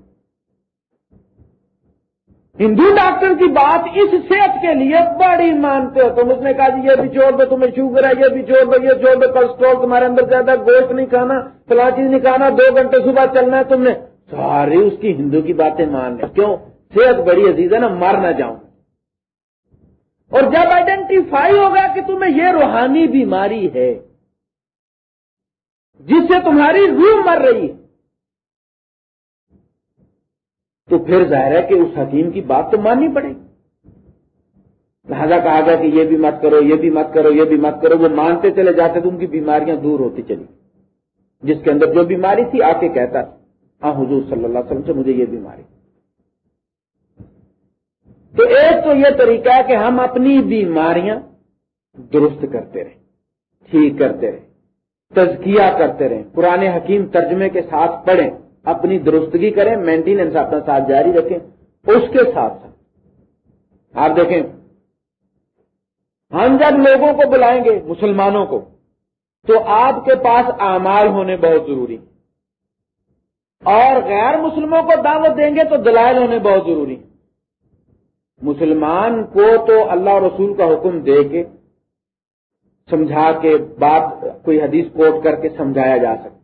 ہندو ڈاکٹر کی بات اس صحت کے لیے بڑی مانتے ہو تم۔ اس نے کہا جی یہ بھی چھوڑ دو، تمہیں شوگر ہے، یہ بھی چھوڑ دو، یہ چھوڑ دو، کولسٹرول تمہارے اندر زیادہ گوشت نہیں کھانا، فلاں چیز نہیں کھانا، دو گھنٹے صبح چلنا ہے تم نے۔ ساری اس کی ہندو کی باتیں مان لیں۔ کیوں؟ صحت بڑی عزیز ہے نا، مر نہ جاؤں۔ اور جب آئیڈینٹیفائی ہوگا کہ تمہیں یہ روحانی بیماری ہے، جس سے تمہاری روح مر رہی ہے تو پھر ظاہر ہے کہ اس حکیم کی بات تو ماننی پڑے گی۔ لہذا کہا گیا کہ یہ بھی مت کرو، یہ بھی مت کرو، یہ بھی مت کرو، وہ مانتے چلے جاتے تو ان کی بیماریاں دور ہوتی چلی۔ جس کے اندر جو بیماری تھی آ کے کہتا ہاں حضور صلی اللہ علیہ وسلم سے مجھے یہ بیماری تو ایک تو یہ طریقہ ہے کہ ہم اپنی بیماریاں درست کرتے رہیں، ٹھیک کرتے رہیں، تزکیہ کرتے رہیں پرانے حکیم ترجمے کے ساتھ پڑھیں۔ اپنی درستگی کریں مینٹیننس اپنا ساتھ جاری رکھیں، اس کے ساتھ ساتھ۔ آپ دیکھیں، ہم جب لوگوں کو بلائیں گے، مسلمانوں کو، تو آپ کے پاس اعمال ہونے بہت ضروری۔ اور غیر مسلموں کو دعوت دیں گے، تو دلائل ہونے بہت ضروری۔ مسلمان کو تو اللہ رسول کا حکم دے کے، سمجھا کے، بات، کوئی حدیث کوٹ کر کے سمجھایا جا سکتا۔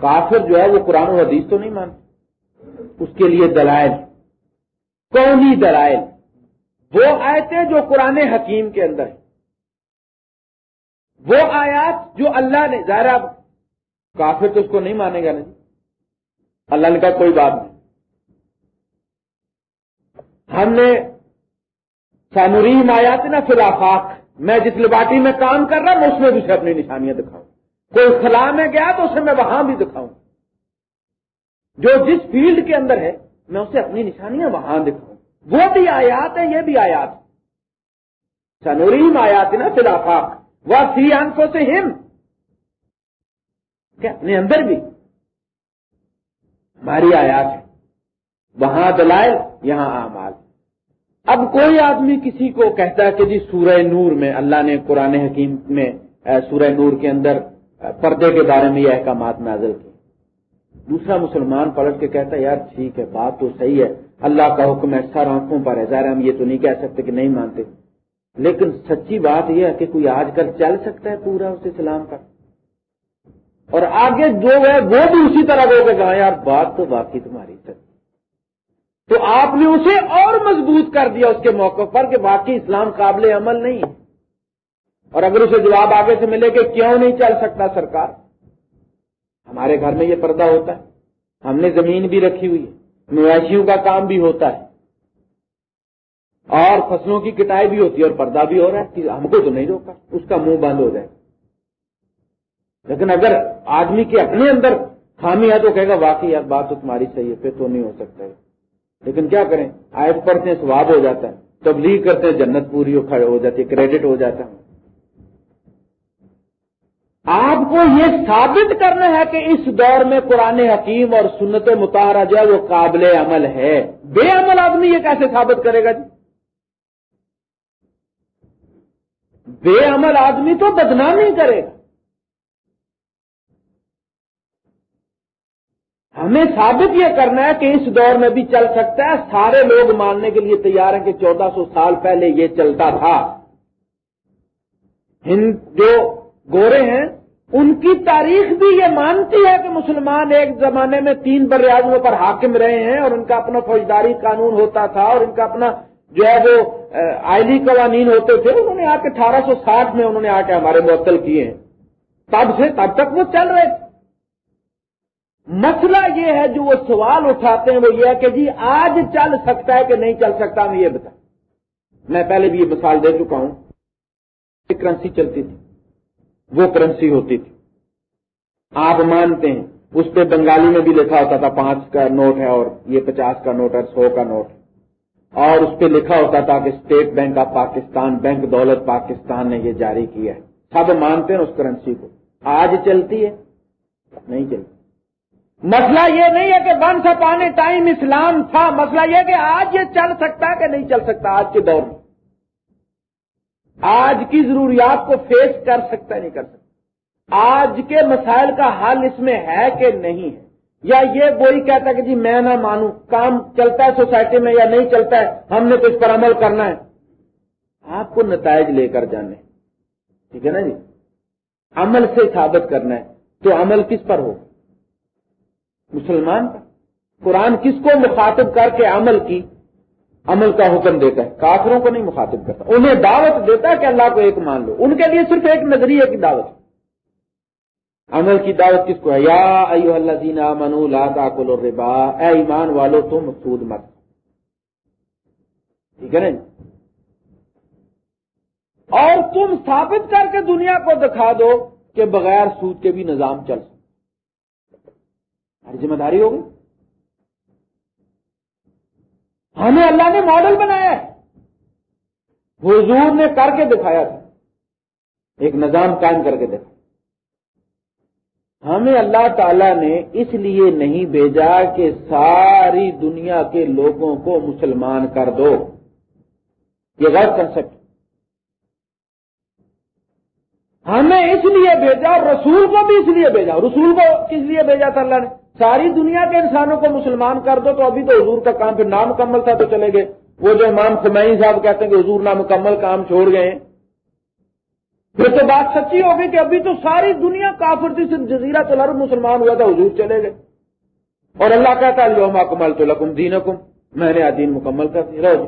کافر جو ہے وہ قرآن و حدیث تو نہیں مانتے۔ اس کے لیے دلائل۔ کونی دلائل؟ وہ آیتیں جو قرآن حکیم کے اندر ہیں۔ وہ آیات جو اللہ نے، ظاہر کافر تو اس کو نہیں مانے گا نہیں جی۔ اللہ نے کہا کوئی بات نہیں۔ ہم نے سانوریم آیات نا فی الحال میں جس لباٹی میں کام کر رہا ہوں، اس میں بھی سے اپنی نشانیاں دکھاؤں۔ کوئی خلا میں گیا تو اسے میں وہاں بھی دکھاؤں۔ جو جس فیلڈ کے اندر ہے، میں اسے اپنی نشانیاں وہاں دکھاؤں۔ وہ بھی آیات ہے یہ بھی آیات۔ سنوریم آیات نا فی وہ سی آنکھوں سے ہم کیا اپنے اندر بھی ہماری آیات ہے وہاں دلائل، یہاں آمال اب کوئی آدمی کسی کو کہتا ہے کہ جی سورہ نور میں اللہ نے قرآن حکیم میں سورہ نور کے اندر پردے کے بارے میں یہ احکامات نازل کی دوسرا مسلمان پلٹ کے کہتا ہے، یار ٹھیک ہے، بات تو صحیح ہے، اللہ کا حکم ہے، سر آنکھوں پر ہے۔ ظاہر ہم یہ تو نہیں کہہ سکتے کہ نہیں مانتے۔ لیکن سچی بات یہ ہے کہ کوئی آج کل چل سکتا ہے پورا اس اسلام پر اور آگے جو ہے، وہ بھی اسی طرح وہ کہا، یار بات تو باقی تمہاری سچی تو آپ نے اسے اور مضبوط کر دیا اس کے موقع پر کہ باقی اسلام قابل عمل نہیں ہے۔ اور اگر اسے جواب آگے سے ملے کہ کیوں نہیں چل سکتا سرکار؟ ہمارے گھر میں یہ پردہ ہوتا ہے۔ ہم نے زمین بھی رکھی ہوئی ہے۔ مویشیوں کا کام بھی ہوتا ہے۔ اور فصلوں کی کٹائی بھی ہوتی ہے اور پردہ بھی ہو رہا ہے ہم کو تو نہیں روکا۔ اس کا منہ بند ہو جائے۔ لیکن اگر آدمی کے اپنے اندر خامی ہے تو کہے گا، واقعی یار، بات تو تمہاری صحیح ہے، پھر تو نہیں ہو سکتا ہے۔ لیکن کیا کریں؟ آئے پڑھتے ہیں سواب ہو جاتا ہے۔ تبلیغ کرتے ہیں، جنت پوری ہو ہو جاتی ہے، کریڈٹ ہو جاتا ہے۔ آپ کو یہ ثابت کرنا ہے کہ اس دور میں قرآن حکیم اور سنت مطالعہ جو ہے وہ قابل عمل ہے۔ بے عمل آدمی یہ کیسے ثابت کرے گا جی؟ بے عمل آدمی تو بدنامی کرے گا۔ ہمیں ثابت یہ کرنا ہے کہ اس دور میں بھی چل سکتا ہے۔ سارے لوگ ماننے کے لیے تیار ہیں کہ چودہ سو سال پہلے یہ چلتا تھا۔ ہند جو گورے ہیں، ان کی تاریخ بھی یہ مانتی ہے کہ مسلمان ایک زمانے میں تین بر اعظموں پر حاکم رہے ہیں اور ان کا اپنا فوجداری قانون ہوتا تھا اور ان کا اپنا جو ہے وہ آئلی قوانین ہوتے تھے، انہوں نے آ کے اٹھارہ سو ساٹھ میں انہوں نے آ کے ہمارے معطل کیے ہیں۔ تب سے تب تک وہ چل رہے۔ تھے مسئلہ یہ ہے، جو وہ سوال اٹھاتے ہیں وہ یہ ہے کہ جی آج چل سکتا ہے کہ نہیں چل سکتا، میں یہ بتا۔ میں پہلے بھی یہ مثال دے چکا ہوں۔ کرنسی چلتی تھی۔ وہ کرنسی ہوتی تھی۔ آپ مانتے ہیں، اس پہ بنگالی میں بھی لکھا ہوتا تھا، پانچ کا نوٹ ہے اور یہ پچاس کا نوٹ ہے، سو کا نوٹ ہے۔ اور اس پہ لکھا ہوتا تھا کہ State Bank of Pakistan bank دولت پاکستان نے یہ جاری کیا ہے۔ سب مانتے ہیں اس کرنسی کو۔ آج چلتی ہے، نہیں چلتی۔ مسئلہ یہ نہیں ہے کہ ون اپانے ٹائم اسلام تھا۔ مسئلہ یہ کہ آج یہ چل سکتا ہے کہ نہیں چل سکتا۔ آج کے دور میں۔ آج کی ضروریات کو فیس کر سکتا ہے، نہیں کر سکتا۔ آج کے مسائل کا حل اس میں ہے کہ نہیں ہے۔ یا یہ وہی کہتا ہے کہ جی میں نہ مانوں، کام چلتا ہے سوسائٹی میں یا نہیں چلتا ہے، ہم نے تو اس پر عمل کرنا ہے۔ آپ کو نتائج لے کر جانے۔ ٹھیک ہے نا جی؟ عمل سے ثابت کرنا ہے۔ تو عمل کس پر ہو؟ مسلمان کا قرآن کس کو مخاطب کر کے عمل کی؟ عمل کا حکم دیتا ہے، کافروں کو نہیں مخاطب کرتا۔ انہیں دعوت دیتا ہے کہ اللہ کو ایک مان لو۔ ان کے لیے صرف ایک نظریے کی دعوت عمل کی دعوت کس کو ہے؟ یا ایو اللہ دینا منو لا تاکل الربا۔ اے ایمان والو، تم سود مت۔ ٹھیک ہے نا جی؟ اور تم ثابت کر کے دنیا کو دکھا دو کہ بغیر سود کے بھی نظام چل سکتا۔ ذمہ داری ہوگی۔ ہمیں اللہ نے ماڈل بنایا ہے۔ حضور نے کر کے دکھایا تھا۔ ایک نظام قائم کر کے دکھا ہمیں اللہ تعالی نے اس لیے نہیں بھیجا کہ ساری دنیا کے لوگوں کو مسلمان کر دو۔ یہ غلط کنسپٹ ہمیں اس لیے بھیجا اور رسول کو بھی اس لیے بھیجا۔ رسول کو کس لیے بھیجا تھا اللہ نے؟ ساری دنیا کے انسانوں کو مسلمان کر دو تو ابھی تو حضور کا کام پھر نامکمل تھا تو چلے گئے۔ وہ جو امام خمین صاحب کہتے ہیں کہ حضور نامکمل کام چھوڑ گئے پھر تو بات سچی ہوگی کہ ابھی تو ساری دنیا کافر تھی، صرف جزیرہ تو مسلمان ہوا تھا، حضور چلے گئے۔ اور اللہ کہتا ہے جو مکمل تو لکم دین میں نے دین مکمل کر دیا۔ جی۔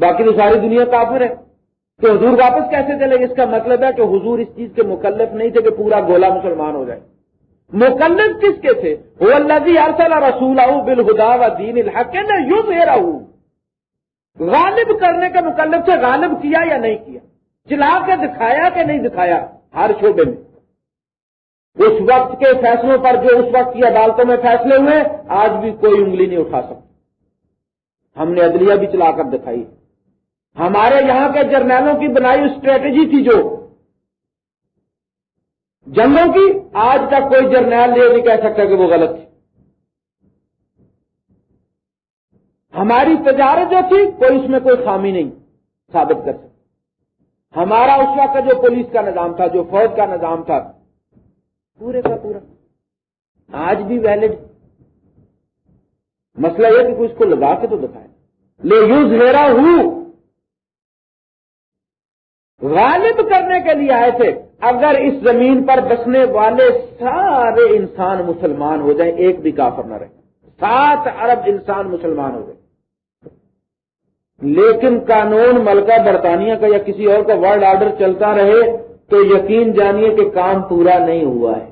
باقی تو ساری دنیا کافر ہے۔ تو حضور واپس کیسے چلے اس کا مطلب ہے کہ حضور اس چیز کے مکلف نہیں تھے کہ پورا گولا مسلمان ہو جائے۔ مکلف کس کے تھے؟ وہ اللہ جی ارسل رسول بالخدا و دین الحق نہ یوں میرا غالب کرنے کا مکلف سے غالب کیا یا نہیں کیا؟ چلا کے دکھایا کہ نہیں دکھایا؟ ہر شعبے میں۔ اس وقت کے فیصلوں پر جو اس وقت کی عدالتوں میں فیصلے ہوئے، آج بھی کوئی انگلی نہیں اٹھا سکتا۔ ہم نے عدلیہ بھی چلا کر دکھائی۔ ہمارے یہاں کے جرنیلوں کی بنائی اسٹریٹجی تھی جو۔ جنگوں کی آج تک کوئی جرنیل یہ نہیں کہہ سکتا کہ وہ غلط تھی۔ ہماری تجارت جو تھی، کوئی اس میں کوئی خامی نہیں ثابت کر سکتا۔ ہمارا اس وقت کا جو پولیس کا نظام تھا، جو فوج کا نظام تھا، پورے کا پورا۔ آج بھی ویلڈ مسئلہ یہ کہ کوئی اس کو لگا کے تو دکھائے۔ لے یوز میرا ہوں۔ غالب کرنے کے لیے آئے تھے۔ اگر اس زمین پر بسنے والے سارے انسان مسلمان ہو جائیں، ایک بھی کافر نہ رہے۔ سات ارب انسان مسلمان ہو جائیں۔ لیکن قانون ملکہ برطانیہ کا یا کسی اور کا ورلڈ آرڈر چلتا رہے تو یقین جانیے کہ کام پورا نہیں ہوا ہے۔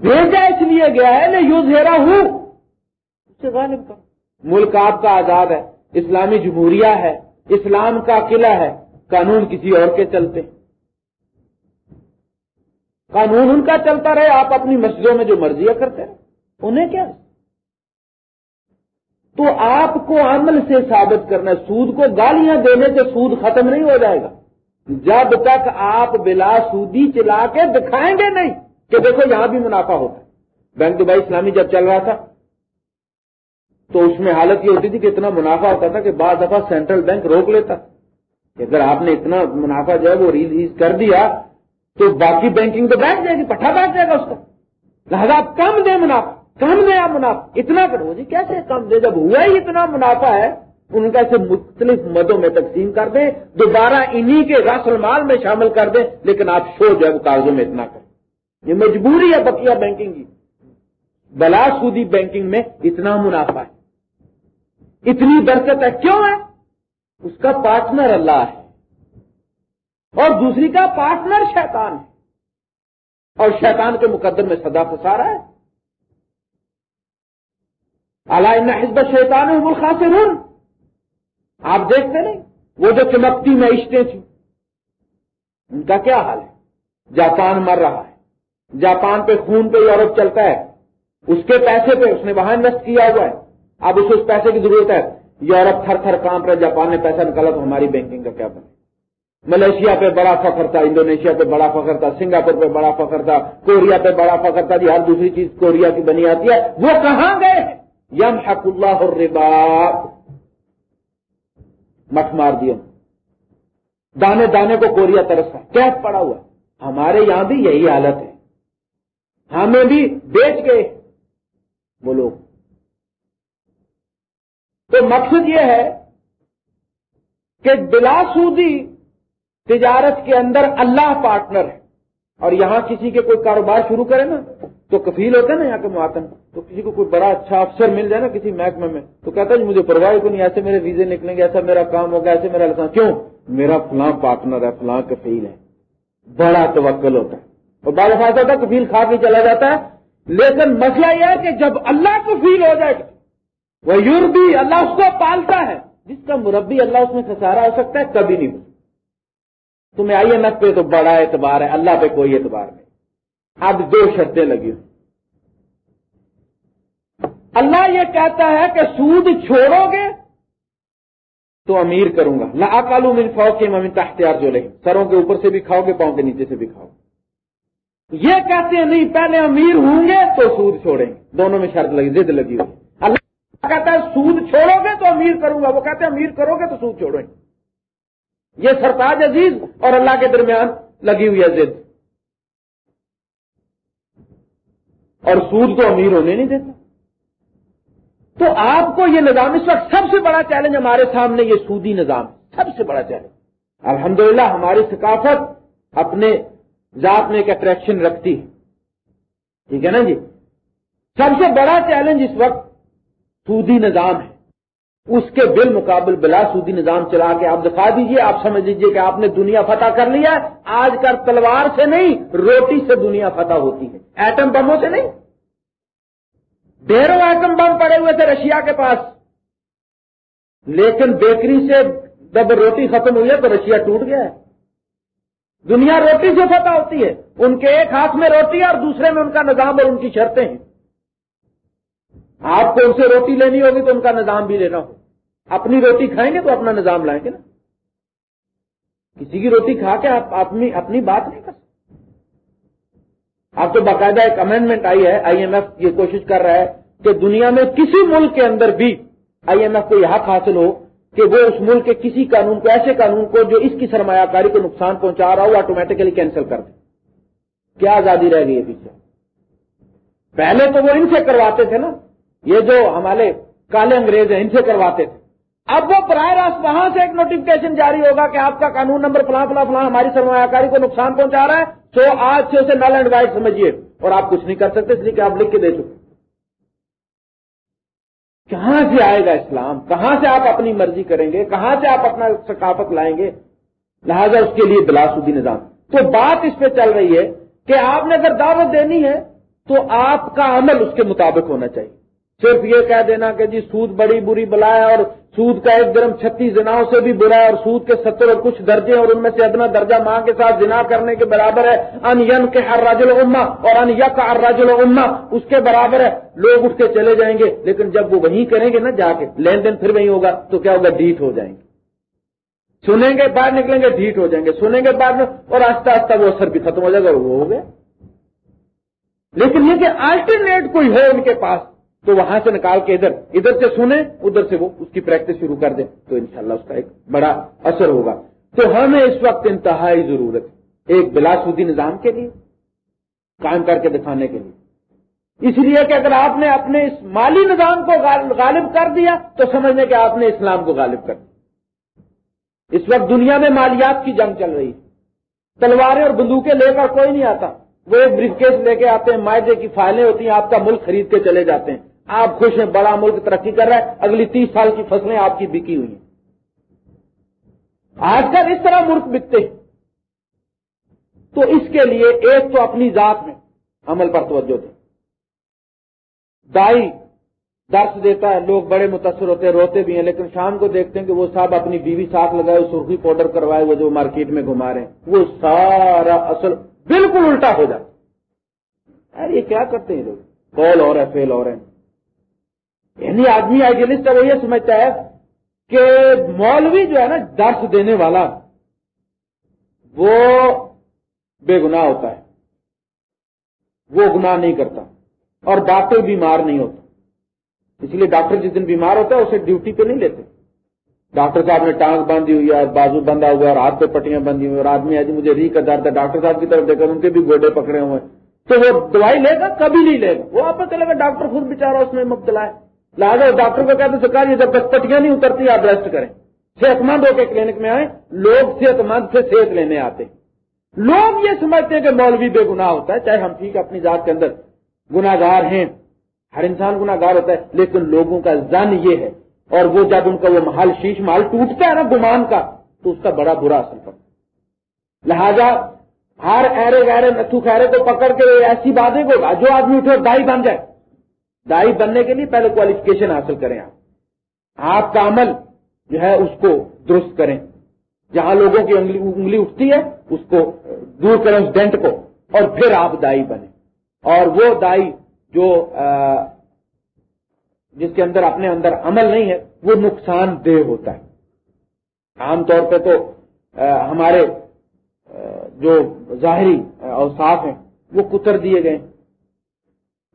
بھیجا اس لیے گیا ہے، میں یوز ہیرا ہوں۔ غالب کا ملک آپ کا آزاد ہے، اسلامی جمہوریہ ہے، اسلام کا قلعہ ہے، قانون کسی اور کے چلتے۔ قانون ان کا چلتا رہے، آپ اپنی مسجدوں میں جو مرضیاں کرتے ہیں انہیں کیا؟ تو آپ کو عمل سے ثابت کرنا ہے سود کو گالیاں دینے سے سود ختم نہیں ہو جائے گا۔ جب تک آپ بلا سودی چلا کے دکھائیں گے نہیں کہ دیکھو یہاں بھی منافع ہوتا ہے۔ بینک دبئی اسلامی جب چل رہا تھا تو اس میں حالت یہ ہوتی تھی کہ اتنا منافع ہوتا تھا کہ بعض دفعہ سینٹرل بینک روک لیتا کہ اگر آپ نے اتنا منافع جو ہے وہ ریلیز کر دیا تو باقی بینکنگ تو بیٹھ جائے گی، پٹھا بیٹھ جائے گا اس کا لہذا آپ کم دے منافع، کم دے آپ منافع، اتنا کرو۔ جی کیسے کم دے جب ہوا ہی اتنا منافع ہے، ان کا اسے مختلف مدوں میں تقسیم کر دیں، دوبارہ انہی کے رس المال میں شامل کر دیں، لیکن آپ شو جو ہے وہ کاغذوں میں اتنا کریں۔ یہ مجبوری ہے بقیہ بینکنگ کی۔ بلا سودی بینکنگ میں اتنا منافع ہے۔ اتنی برکت ہے، کیوں ہے؟ اس کا پارٹنر اللہ ہے۔ اور دوسری کا پارٹنر شیطان ہے۔ اور شیطان کے مقدر میں سدا پھنسا رہا ہے علائن حزب شیطان ہے خاص آپ دیکھتے نہیں؟ وہ جو چمکتی معیشتیں تھیں۔ ان کا کیا حال ہے؟ جاپان مر رہا ہے۔ جاپان پہ خون پہ یورپ چلتا ہے۔ اس کے پیسے پہ اس نے وہاں انویسٹ کیا ہوا ہے۔ اب اسے اس پیسے کی ضرورت ہے۔ یورپ تھر تھر کام پر جاپان نے پیسہ نکالا تو ہماری بینکنگ کا کیا بنے؟ ملیشیا پہ بڑا فخر تھا، انڈونیشیا پہ بڑا فخر تھا، سنگاپور پہ بڑا فخر تھا، کوریا پہ بڑا فخر تھا جی ہر دوسری چیز کوریا کی بنی آتی ہے۔ وہ کہاں گئے؟ یم حق اللہ اور مٹ مار دیا دانے دانے کو کوریا ترسا کیس پڑا ہوا؟ ہمارے یہاں بھی یہی حالت ہے۔ ہمیں بھی بیچ گئے۔ وہ لوگ تو مقصد یہ ہے کہ بلا سودی تجارت کے اندر اللہ پارٹنر ہے۔ اور یہاں کسی کے کوئی کاروبار شروع کرے نا، تو کفیل ہوتے نا یہاں کے مواتن تو کسی کو کوئی بڑا اچھا افسر مل جائے نا کسی محکمے میں، تو کہتا ہے جی مجھے پرواہ کو نہیں، ایسے میرے ویزے نکلیں گے، ایسا میرا کام ہوگا، ایسے میرا لسان۔ کیوں؟ میرا فلاں پارٹنر ہے، فلاں کفیل ہے۔ بڑا توکل ہوتا ہے۔ اور بال ہوتا ہے، کفیل کھا کے چلا جاتا ہے۔ لیکن مسئلہ یہ ہے کہ جب اللہ کفیل ہو جائے وہ یوربی اللہ اس کو پالتا ہے۔ جس کا مربی اللہ اس میں خسارا ہو سکتا ہے، کبھی نہیں ہو تمہیں آئی ایم ایف پہ تو بڑا اعتبار ہے، اللہ پہ کوئی اعتبار نہیں۔ اب دو شرطیں لگی۔ اللہ یہ کہتا ہے کہ سود چھوڑو گے تو امیر کروں گا۔ لا اکالو من فو کے ممن اختیار جو لیں سروں کے اوپر سے بھی کھاؤ گے، پاؤں کے نیچے سے بھی کھاؤ یہ کہتے ہیں، نہیں، پہلے امیر ہوں گے تو سود چھوڑیں گے۔ دونوں میں شرط لگی زد لگی ہوئی۔ اللہ کہتا ہے، سود چھوڑو گے تو امیر کروں گا۔ وہ کہتے ہیں، امیر کرو گے تو سود چھوڑیں گے۔ یہ سرتاج عزیز اور اللہ کے درمیان لگی ہوئی ہے زد اور سود تو امیر ہونے نہیں دیتا۔ تو آپ کو یہ نظام اس وقت سب سے بڑا چیلنج ہمارے سامنے یہ سودی نظام سب سے بڑا چیلنج۔ الحمدللہ ہماری ثقافت اپنے ذات میں ایک اٹریکشن رکھتی ہے۔ ٹھیک ہے نا جی؟ سب سے بڑا چیلنج اس وقت سودی نظام ہے۔ اس کے بالمقابل بلا سودی نظام چلا کے آپ دکھا دیجیے، آپ سمجھ لیجیے کہ آپ نے دنیا فتح کر لیا آج کل تلوار سے نہیں، روٹی سے دنیا فتح ہوتی ہے۔ ایٹم بموں سے نہیں۔ ڈھیروں ایٹم بم پڑے ہوئے تھے رشیا کے پاس۔ لیکن بیکری سے جب روٹی ختم ہوئی ہے تو رشیا ٹوٹ گیا ہے۔ دنیا روٹی سے فتح ہوتی ہے۔ ان کے ایک ہاتھ میں روٹی اور دوسرے میں ان کا نظام اور ان کی شرطیں ہیں۔ آپ کو ان سے روٹی لینی ہوگی تو ان کا نظام بھی لینا ہوگا اپنی روٹی کھائیں گے تو اپنا نظام لائیں گے نا۔ کسی کی روٹی کھا کے آپ اپنی اپنی بات نہیں کر سکتے۔ اب تو باقاعدہ ایک امینڈمنٹ آئی ہے آئی ایم ایف یہ کوشش کر رہا ہے کہ دنیا میں کسی ملک کے اندر بھی آئی ایم ایف کو یہ حق حاصل ہو کہ وہ اس ملک کے کسی قانون کو، ایسے قانون کو جو اس کی سرمایہ کاری کو نقصان پہنچا رہا ہو آٹومیٹکلی کینسل کر دے۔ کیا آزادی رہ گئی ہے پیچھے؟ پہلے تو وہ ان سے کرواتے تھے نا۔ یہ جو ہمارے کالے انگریز ہیں، ان سے کرواتے تھے۔ اب وہ براہ راست وہاں سے ایک نوٹیفکیشن جاری ہوگا کہ آپ کا قانون نمبر فلاں فلاں فلاں ہماری سرمایہ کاری کو نقصان پہنچا رہا ہے، تو آج سے اسے نل اینڈ وائٹ سمجھیے۔ اور آپ کچھ نہیں کر سکتے، اس لیے کہ آپ لکھ کے دے چکے۔ کہاں سے آئے گا اسلام؟ کہاں سے آپ اپنی مرضی کریں گے؟ کہاں سے آپ اپنا ثقافت لائیں گے؟ لہذا اس کے لیے بلاسودی نظام۔ تو بات اس پہ چل رہی ہے کہ آپ نے اگر دعوت دینی ہے، تو آپ کا عمل اس کے مطابق ہونا چاہیے۔ صرف یہ کہہ دینا کہ جی سود بڑی بری بلا ہے اور سود کا ایک درم چھتیس جناؤں سے بھی برا ہے اور سود کے ستر اور کچھ درجے اور ان میں سے ادنا درجہ ماں کے ساتھ جنا کرنے کے برابر ہے۔ ان ین کے ہر راج العما اور ان یک ہر راج العما اس کے برابر ہے۔ لوگ اٹھ کے چلے جائیں گے، لیکن جب وہ وہیں کریں گے نا جا کے، لین دین پھر وہیں ہوگا، تو کیا ہوگا؟ ڈیٹ ہو جائیں گے۔ سنیں گے، باہر نکلیں گے ڈیٹ ہو جائیں گے۔ سنیں گے بعد اور آہستہ آہستہ وہ اثر بھی ختم ہو جائے گا اور وہ ہو گیا لیکن یہ کہ الٹرنیٹ کوئی ہے ان کے پاس تو وہاں سے نکال کے ادھر ادھر سے سنیں، ادھر سے وہ اس کی پریکٹس شروع کر دیں۔ تو انشاءاللہ اس کا ایک بڑا اثر ہوگا۔ تو ہمیں اس وقت انتہائی ضرورت ایک بلا سودی نظام کے لیے، قائم کر کے دکھانے کے لیے۔ اس لیے کہ اگر آپ نے اپنے اس مالی نظام کو غالب کر دیا، تو سمجھنے کہ آپ نے اسلام کو غالب کر دیا۔ اس وقت دنیا میں مالیات کی جنگ چل رہی ہے۔ تلواریں اور بندوقیں لے کر کوئی نہیں آتا۔ وہ بریف کیس لے کے آتے ہیں، معاہدے کی فائلیں ہوتی ہیں، آپ کا ملک خرید کے چلے جاتے ہیں۔ آپ خوش ہیں، بڑا ملک ترقی کر رہا ہے، اگلی تیس سال کی فصلیں آپ کی بکی ہوئی ہیں۔ آج کل اس طرح ملک بکتے ہیں۔ تو اس کے لیے ایک تو اپنی ذات میں عمل پر توجہ دیں۔ دائی درس دیتا ہے، لوگ بڑے متاثر ہوتے ہیں، روتے بھی ہیں، لیکن شام کو دیکھتے ہیں کہ وہ صاحب اپنی بیوی ساتھ لگائے، سرخی پاؤڈر کروائے، وہ جو مارکیٹ میں گھما رہے ہیں۔ وہ سارا اصل بالکل الٹا ہو جاتا یار یہ کیا کرتے ہیں لوگ؟ فول اور ہے، فیل اور ہے۔ یعنی آدمی آئیڈیلسٹ وہ یہ سمجھتا ہے کہ مولوی جو ہے نا، درس دینے والا، وہ بے گنا ہوتا ہے۔ وہ گناہ نہیں کرتا اور ڈاکٹر بیمار نہیں ہوتا۔ اس لیے ڈاکٹر جس دن بیمار ہوتا ہے، اسے ڈیوٹی پہ نہیں لیتے۔ ڈاکٹر صاحب نے ٹانگ باندھی ہوئی ہے، بازو بندھا ہوا ہے اور ہاتھ پہ پٹیاں بندھی ہوئی اور آدمی ہے جی مجھے ری کا درد ہے، ڈاکٹر صاحب کی طرف دیکھ کر ان کے بھی گوڈے پکڑے ہوئے تو وہ دوائی لے گا، کبھی نہیں لے گا۔ وہ آپ چلے گا، ڈاکٹر خود بےچارا اس میں مبتلا ہے۔ لہٰذا ڈاکٹر کو کہتے سرکار یہ جب تک پٹیاں نہیں اترتی، آپ ریسٹ کریں۔ صحت مند ہو کے کلینک میں آئے لوگ صحت مند سے صحت لینے آتے لوگ یہ سمجھتے ہیں کہ مولوی بے گناہ ہوتا ہے، چاہے ہم ٹھیک اپنی ذات کے اندر گناگار ہیں۔ ہر انسان گناگار ہوتا ہے، لیکن لوگوں کا زن یہ ہے اور وہ جب ان کا وہ محل شیش محل ٹوٹتا ہے نا گمان کا، تو اس کا بڑا برا اثر پڑتا لہذا ہر ایرے گہرے نتھو خیرے کو پکڑ کے ایسی باتیں کو، جو آدمی اٹھے دائی بن جائے۔ دائی بننے کے لیے پہلے کوالیفکیشن حاصل کریں آپ۔ آپ کا عمل جو ہے اس کو درست کریں۔ جہاں لوگوں کی انگلی اٹھتی ہے، اس کو دور کریں، اس ڈینٹ کو، اور پھر آپ دائی بنے اور وہ دائی جو جس کے اندر اپنے اندر عمل نہیں ہے، وہ نقصان دہ ہوتا ہے۔ عام طور پہ تو ہمارے جو ظاہری اوساف ہیں، وہ کتر دیے گئے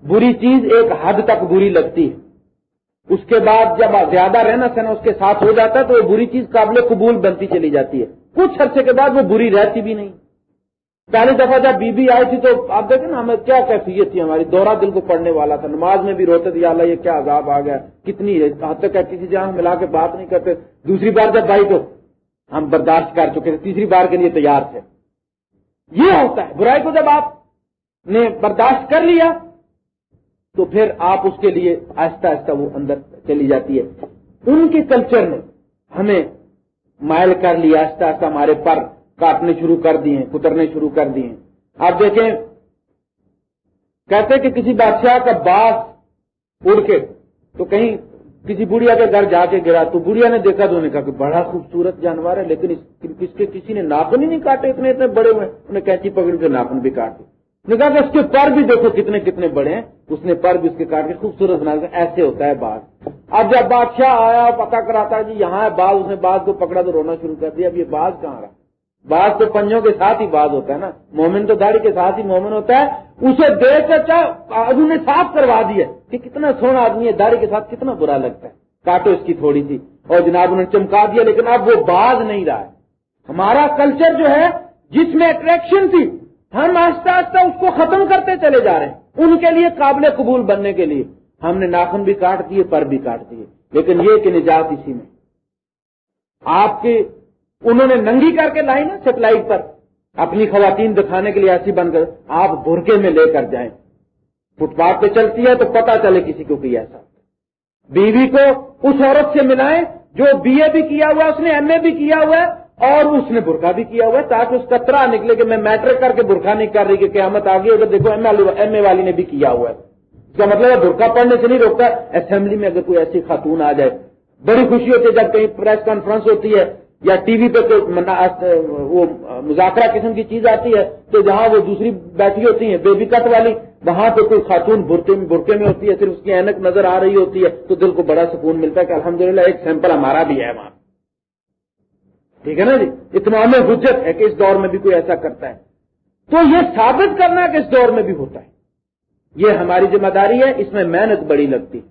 بری چیز ایک حد تک بری لگتی ہے۔ اس کے بعد جب زیادہ رہنا سہنا اس کے ساتھ ہو جاتا ہے تو وہ بری چیز قابل قبول بنتی چلی جاتی ہے۔ کچھ عرصے کے بعد وہ بری رہتی بھی نہیں۔ پہلی دفعہ جب بی بی آئی تھی تو آپ دیکھیں نا، ہمیں کیا کیفیت تھی ہماری۔ دورہ دل کو پڑھنے والا تھا، نماز میں بھی روتے تھے اللہ یہ کیا عذاب آ گیا، کتنی کہاں تک کسی جہاں ملا کے بات نہیں کرتے۔ دوسری بار جب بھائی تو ہم برداشت کر چکے تھے، تیسری بار کے لیے تیار تھے۔ یہ ہوتا ہے، برائی کو جب آپ نے برداشت کر لیا، تو پھر آپ اس کے لیے آہستہ آہستہ وہ اندر چلی جاتی ہے۔ ان کے کلچر نے ہمیں مائل کر لیا، آہستہ آہستہ ہمارے پر کاٹنے شروع کر دیے، کترنے شروع کر دیے۔ آپ دیکھیں، کہتے کہ کسی بادشاہ کا باس اڑ کے تو کہیں کسی بڑھیا کے گھر جا کے گرا، تو بڑھیا نے دیکھا تو انہیں کہا کہ بڑا خوبصورت جانور ہے، لیکن اس کے، کسی نے ناخن ہی نہیں کاٹے، اتنے اتنے بڑے ہوئے۔ انہیں کینچی پکڑ کے ناخن بھی کاٹ نے کہا کہ اس کے پر بھی دیکھو کتنے کتنے بڑے ہیں۔ اس نے پر بھی اس کے کاٹ کے خوبصورت بنا ایسے ہوتا ہے باغ اب جب بادشاہ آیا پتا کراتا ہے جی یہاں ہے باغ اس نے باغ کو پکڑا تو رونا شروع کر دیا، اب یہ باغ کہاں رہا؟ باز تو پنجوں کے ساتھ ہی باز ہوتا ہے نا۔ مومن تو داڑھی کے ساتھ ہی مومن ہوتا ہے۔ اسے دیکھ کر اچھا نے صاف کروا دیا کہ کتنا سونا آدمی ہے، داڑھی کے ساتھ کتنا برا لگتا ہے۔ کاٹو اس کی تھوڑی سی۔ اور جناب انہوں نے چمکا دیا، لیکن اب وہ باز نہیں رہا ہے۔ ہمارا کلچر جو ہے، جس میں اٹریکشن تھی، ہم آہستہ آہستہ اس کو ختم کرتے چلے جا رہے ہیں۔ ان کے لیے قابل قبول بننے کے لیے۔ ہم نے ناخن بھی کاٹ دیے، پر بھی کاٹ دیے۔ لیکن یہ کہ نجات اسی میں۔ آپ کے انہوں نے ننگی کر کے لائی نا سیٹلائٹ پر۔ اپنی خواتین دکھانے کے لیے ایسی بن کر آپ برقے میں لے کر جائیں۔ فٹ پاتھ پہ چلتی ہے تو پتا چلے کسی کو بھی ایسا۔ بیوی کو اس عورت سے ملائیں جو بی اے بھی کیا ہوا ہے، اس نے ایم اے بھی کیا ہوا ہے، اور اس نے برقع بھی کیا ہوا ہے تاکہ اس کا ترا نکلے کہ میں میٹرک کر کے برقع نہیں کر رہی کہ قیامت آگے اگر دیکھو، ایم اے والی نے بھی کیا ہوا ہے۔ اس کا مطلب ہے برقع پڑھنے سے نہیں روکتا۔ اسمبلی میں اگر کوئی ایسی خاتون آ جائے، بڑی خوشی ہوتی ہے جب کہیں پریس کانفرنس ہوتی ہے۔ یا ٹی وی پہ کوئی وہ مذاکرہ قسم کی چیز آتی ہے تو جہاں وہ دوسری بیٹھی ہوتی ہیں، بیبی کٹ والی، وہاں پہ کوئی خاتون برقے میں برقے میں ہوتی ہے، پھر اس کی اینک نظر آ رہی ہوتی ہے، تو دل کو بڑا سکون ملتا ہے کہ الحمدللہ ایک سیمپل ہمارا بھی ہے وہاں۔ ٹھیک ہے نا جی؟ اتمام حجت ہے کہ اس دور میں بھی کوئی ایسا کرتا ہے۔ تو یہ ثابت کرنا کہ اس دور میں بھی ہوتا ہے۔ یہ ہماری ذمہ داری ہے، اس میں محنت بڑی لگتی۔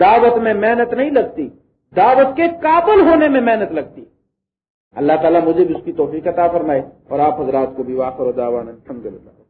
دعوت میں محنت نہیں لگتی۔ دعوت کے قابل ہونے میں محنت لگتی۔ اللہ تعالیٰ مجھے بھی اس کی توفیق عطا فرمائے اور آپ حضرات کو بھی واقع الحمد للہ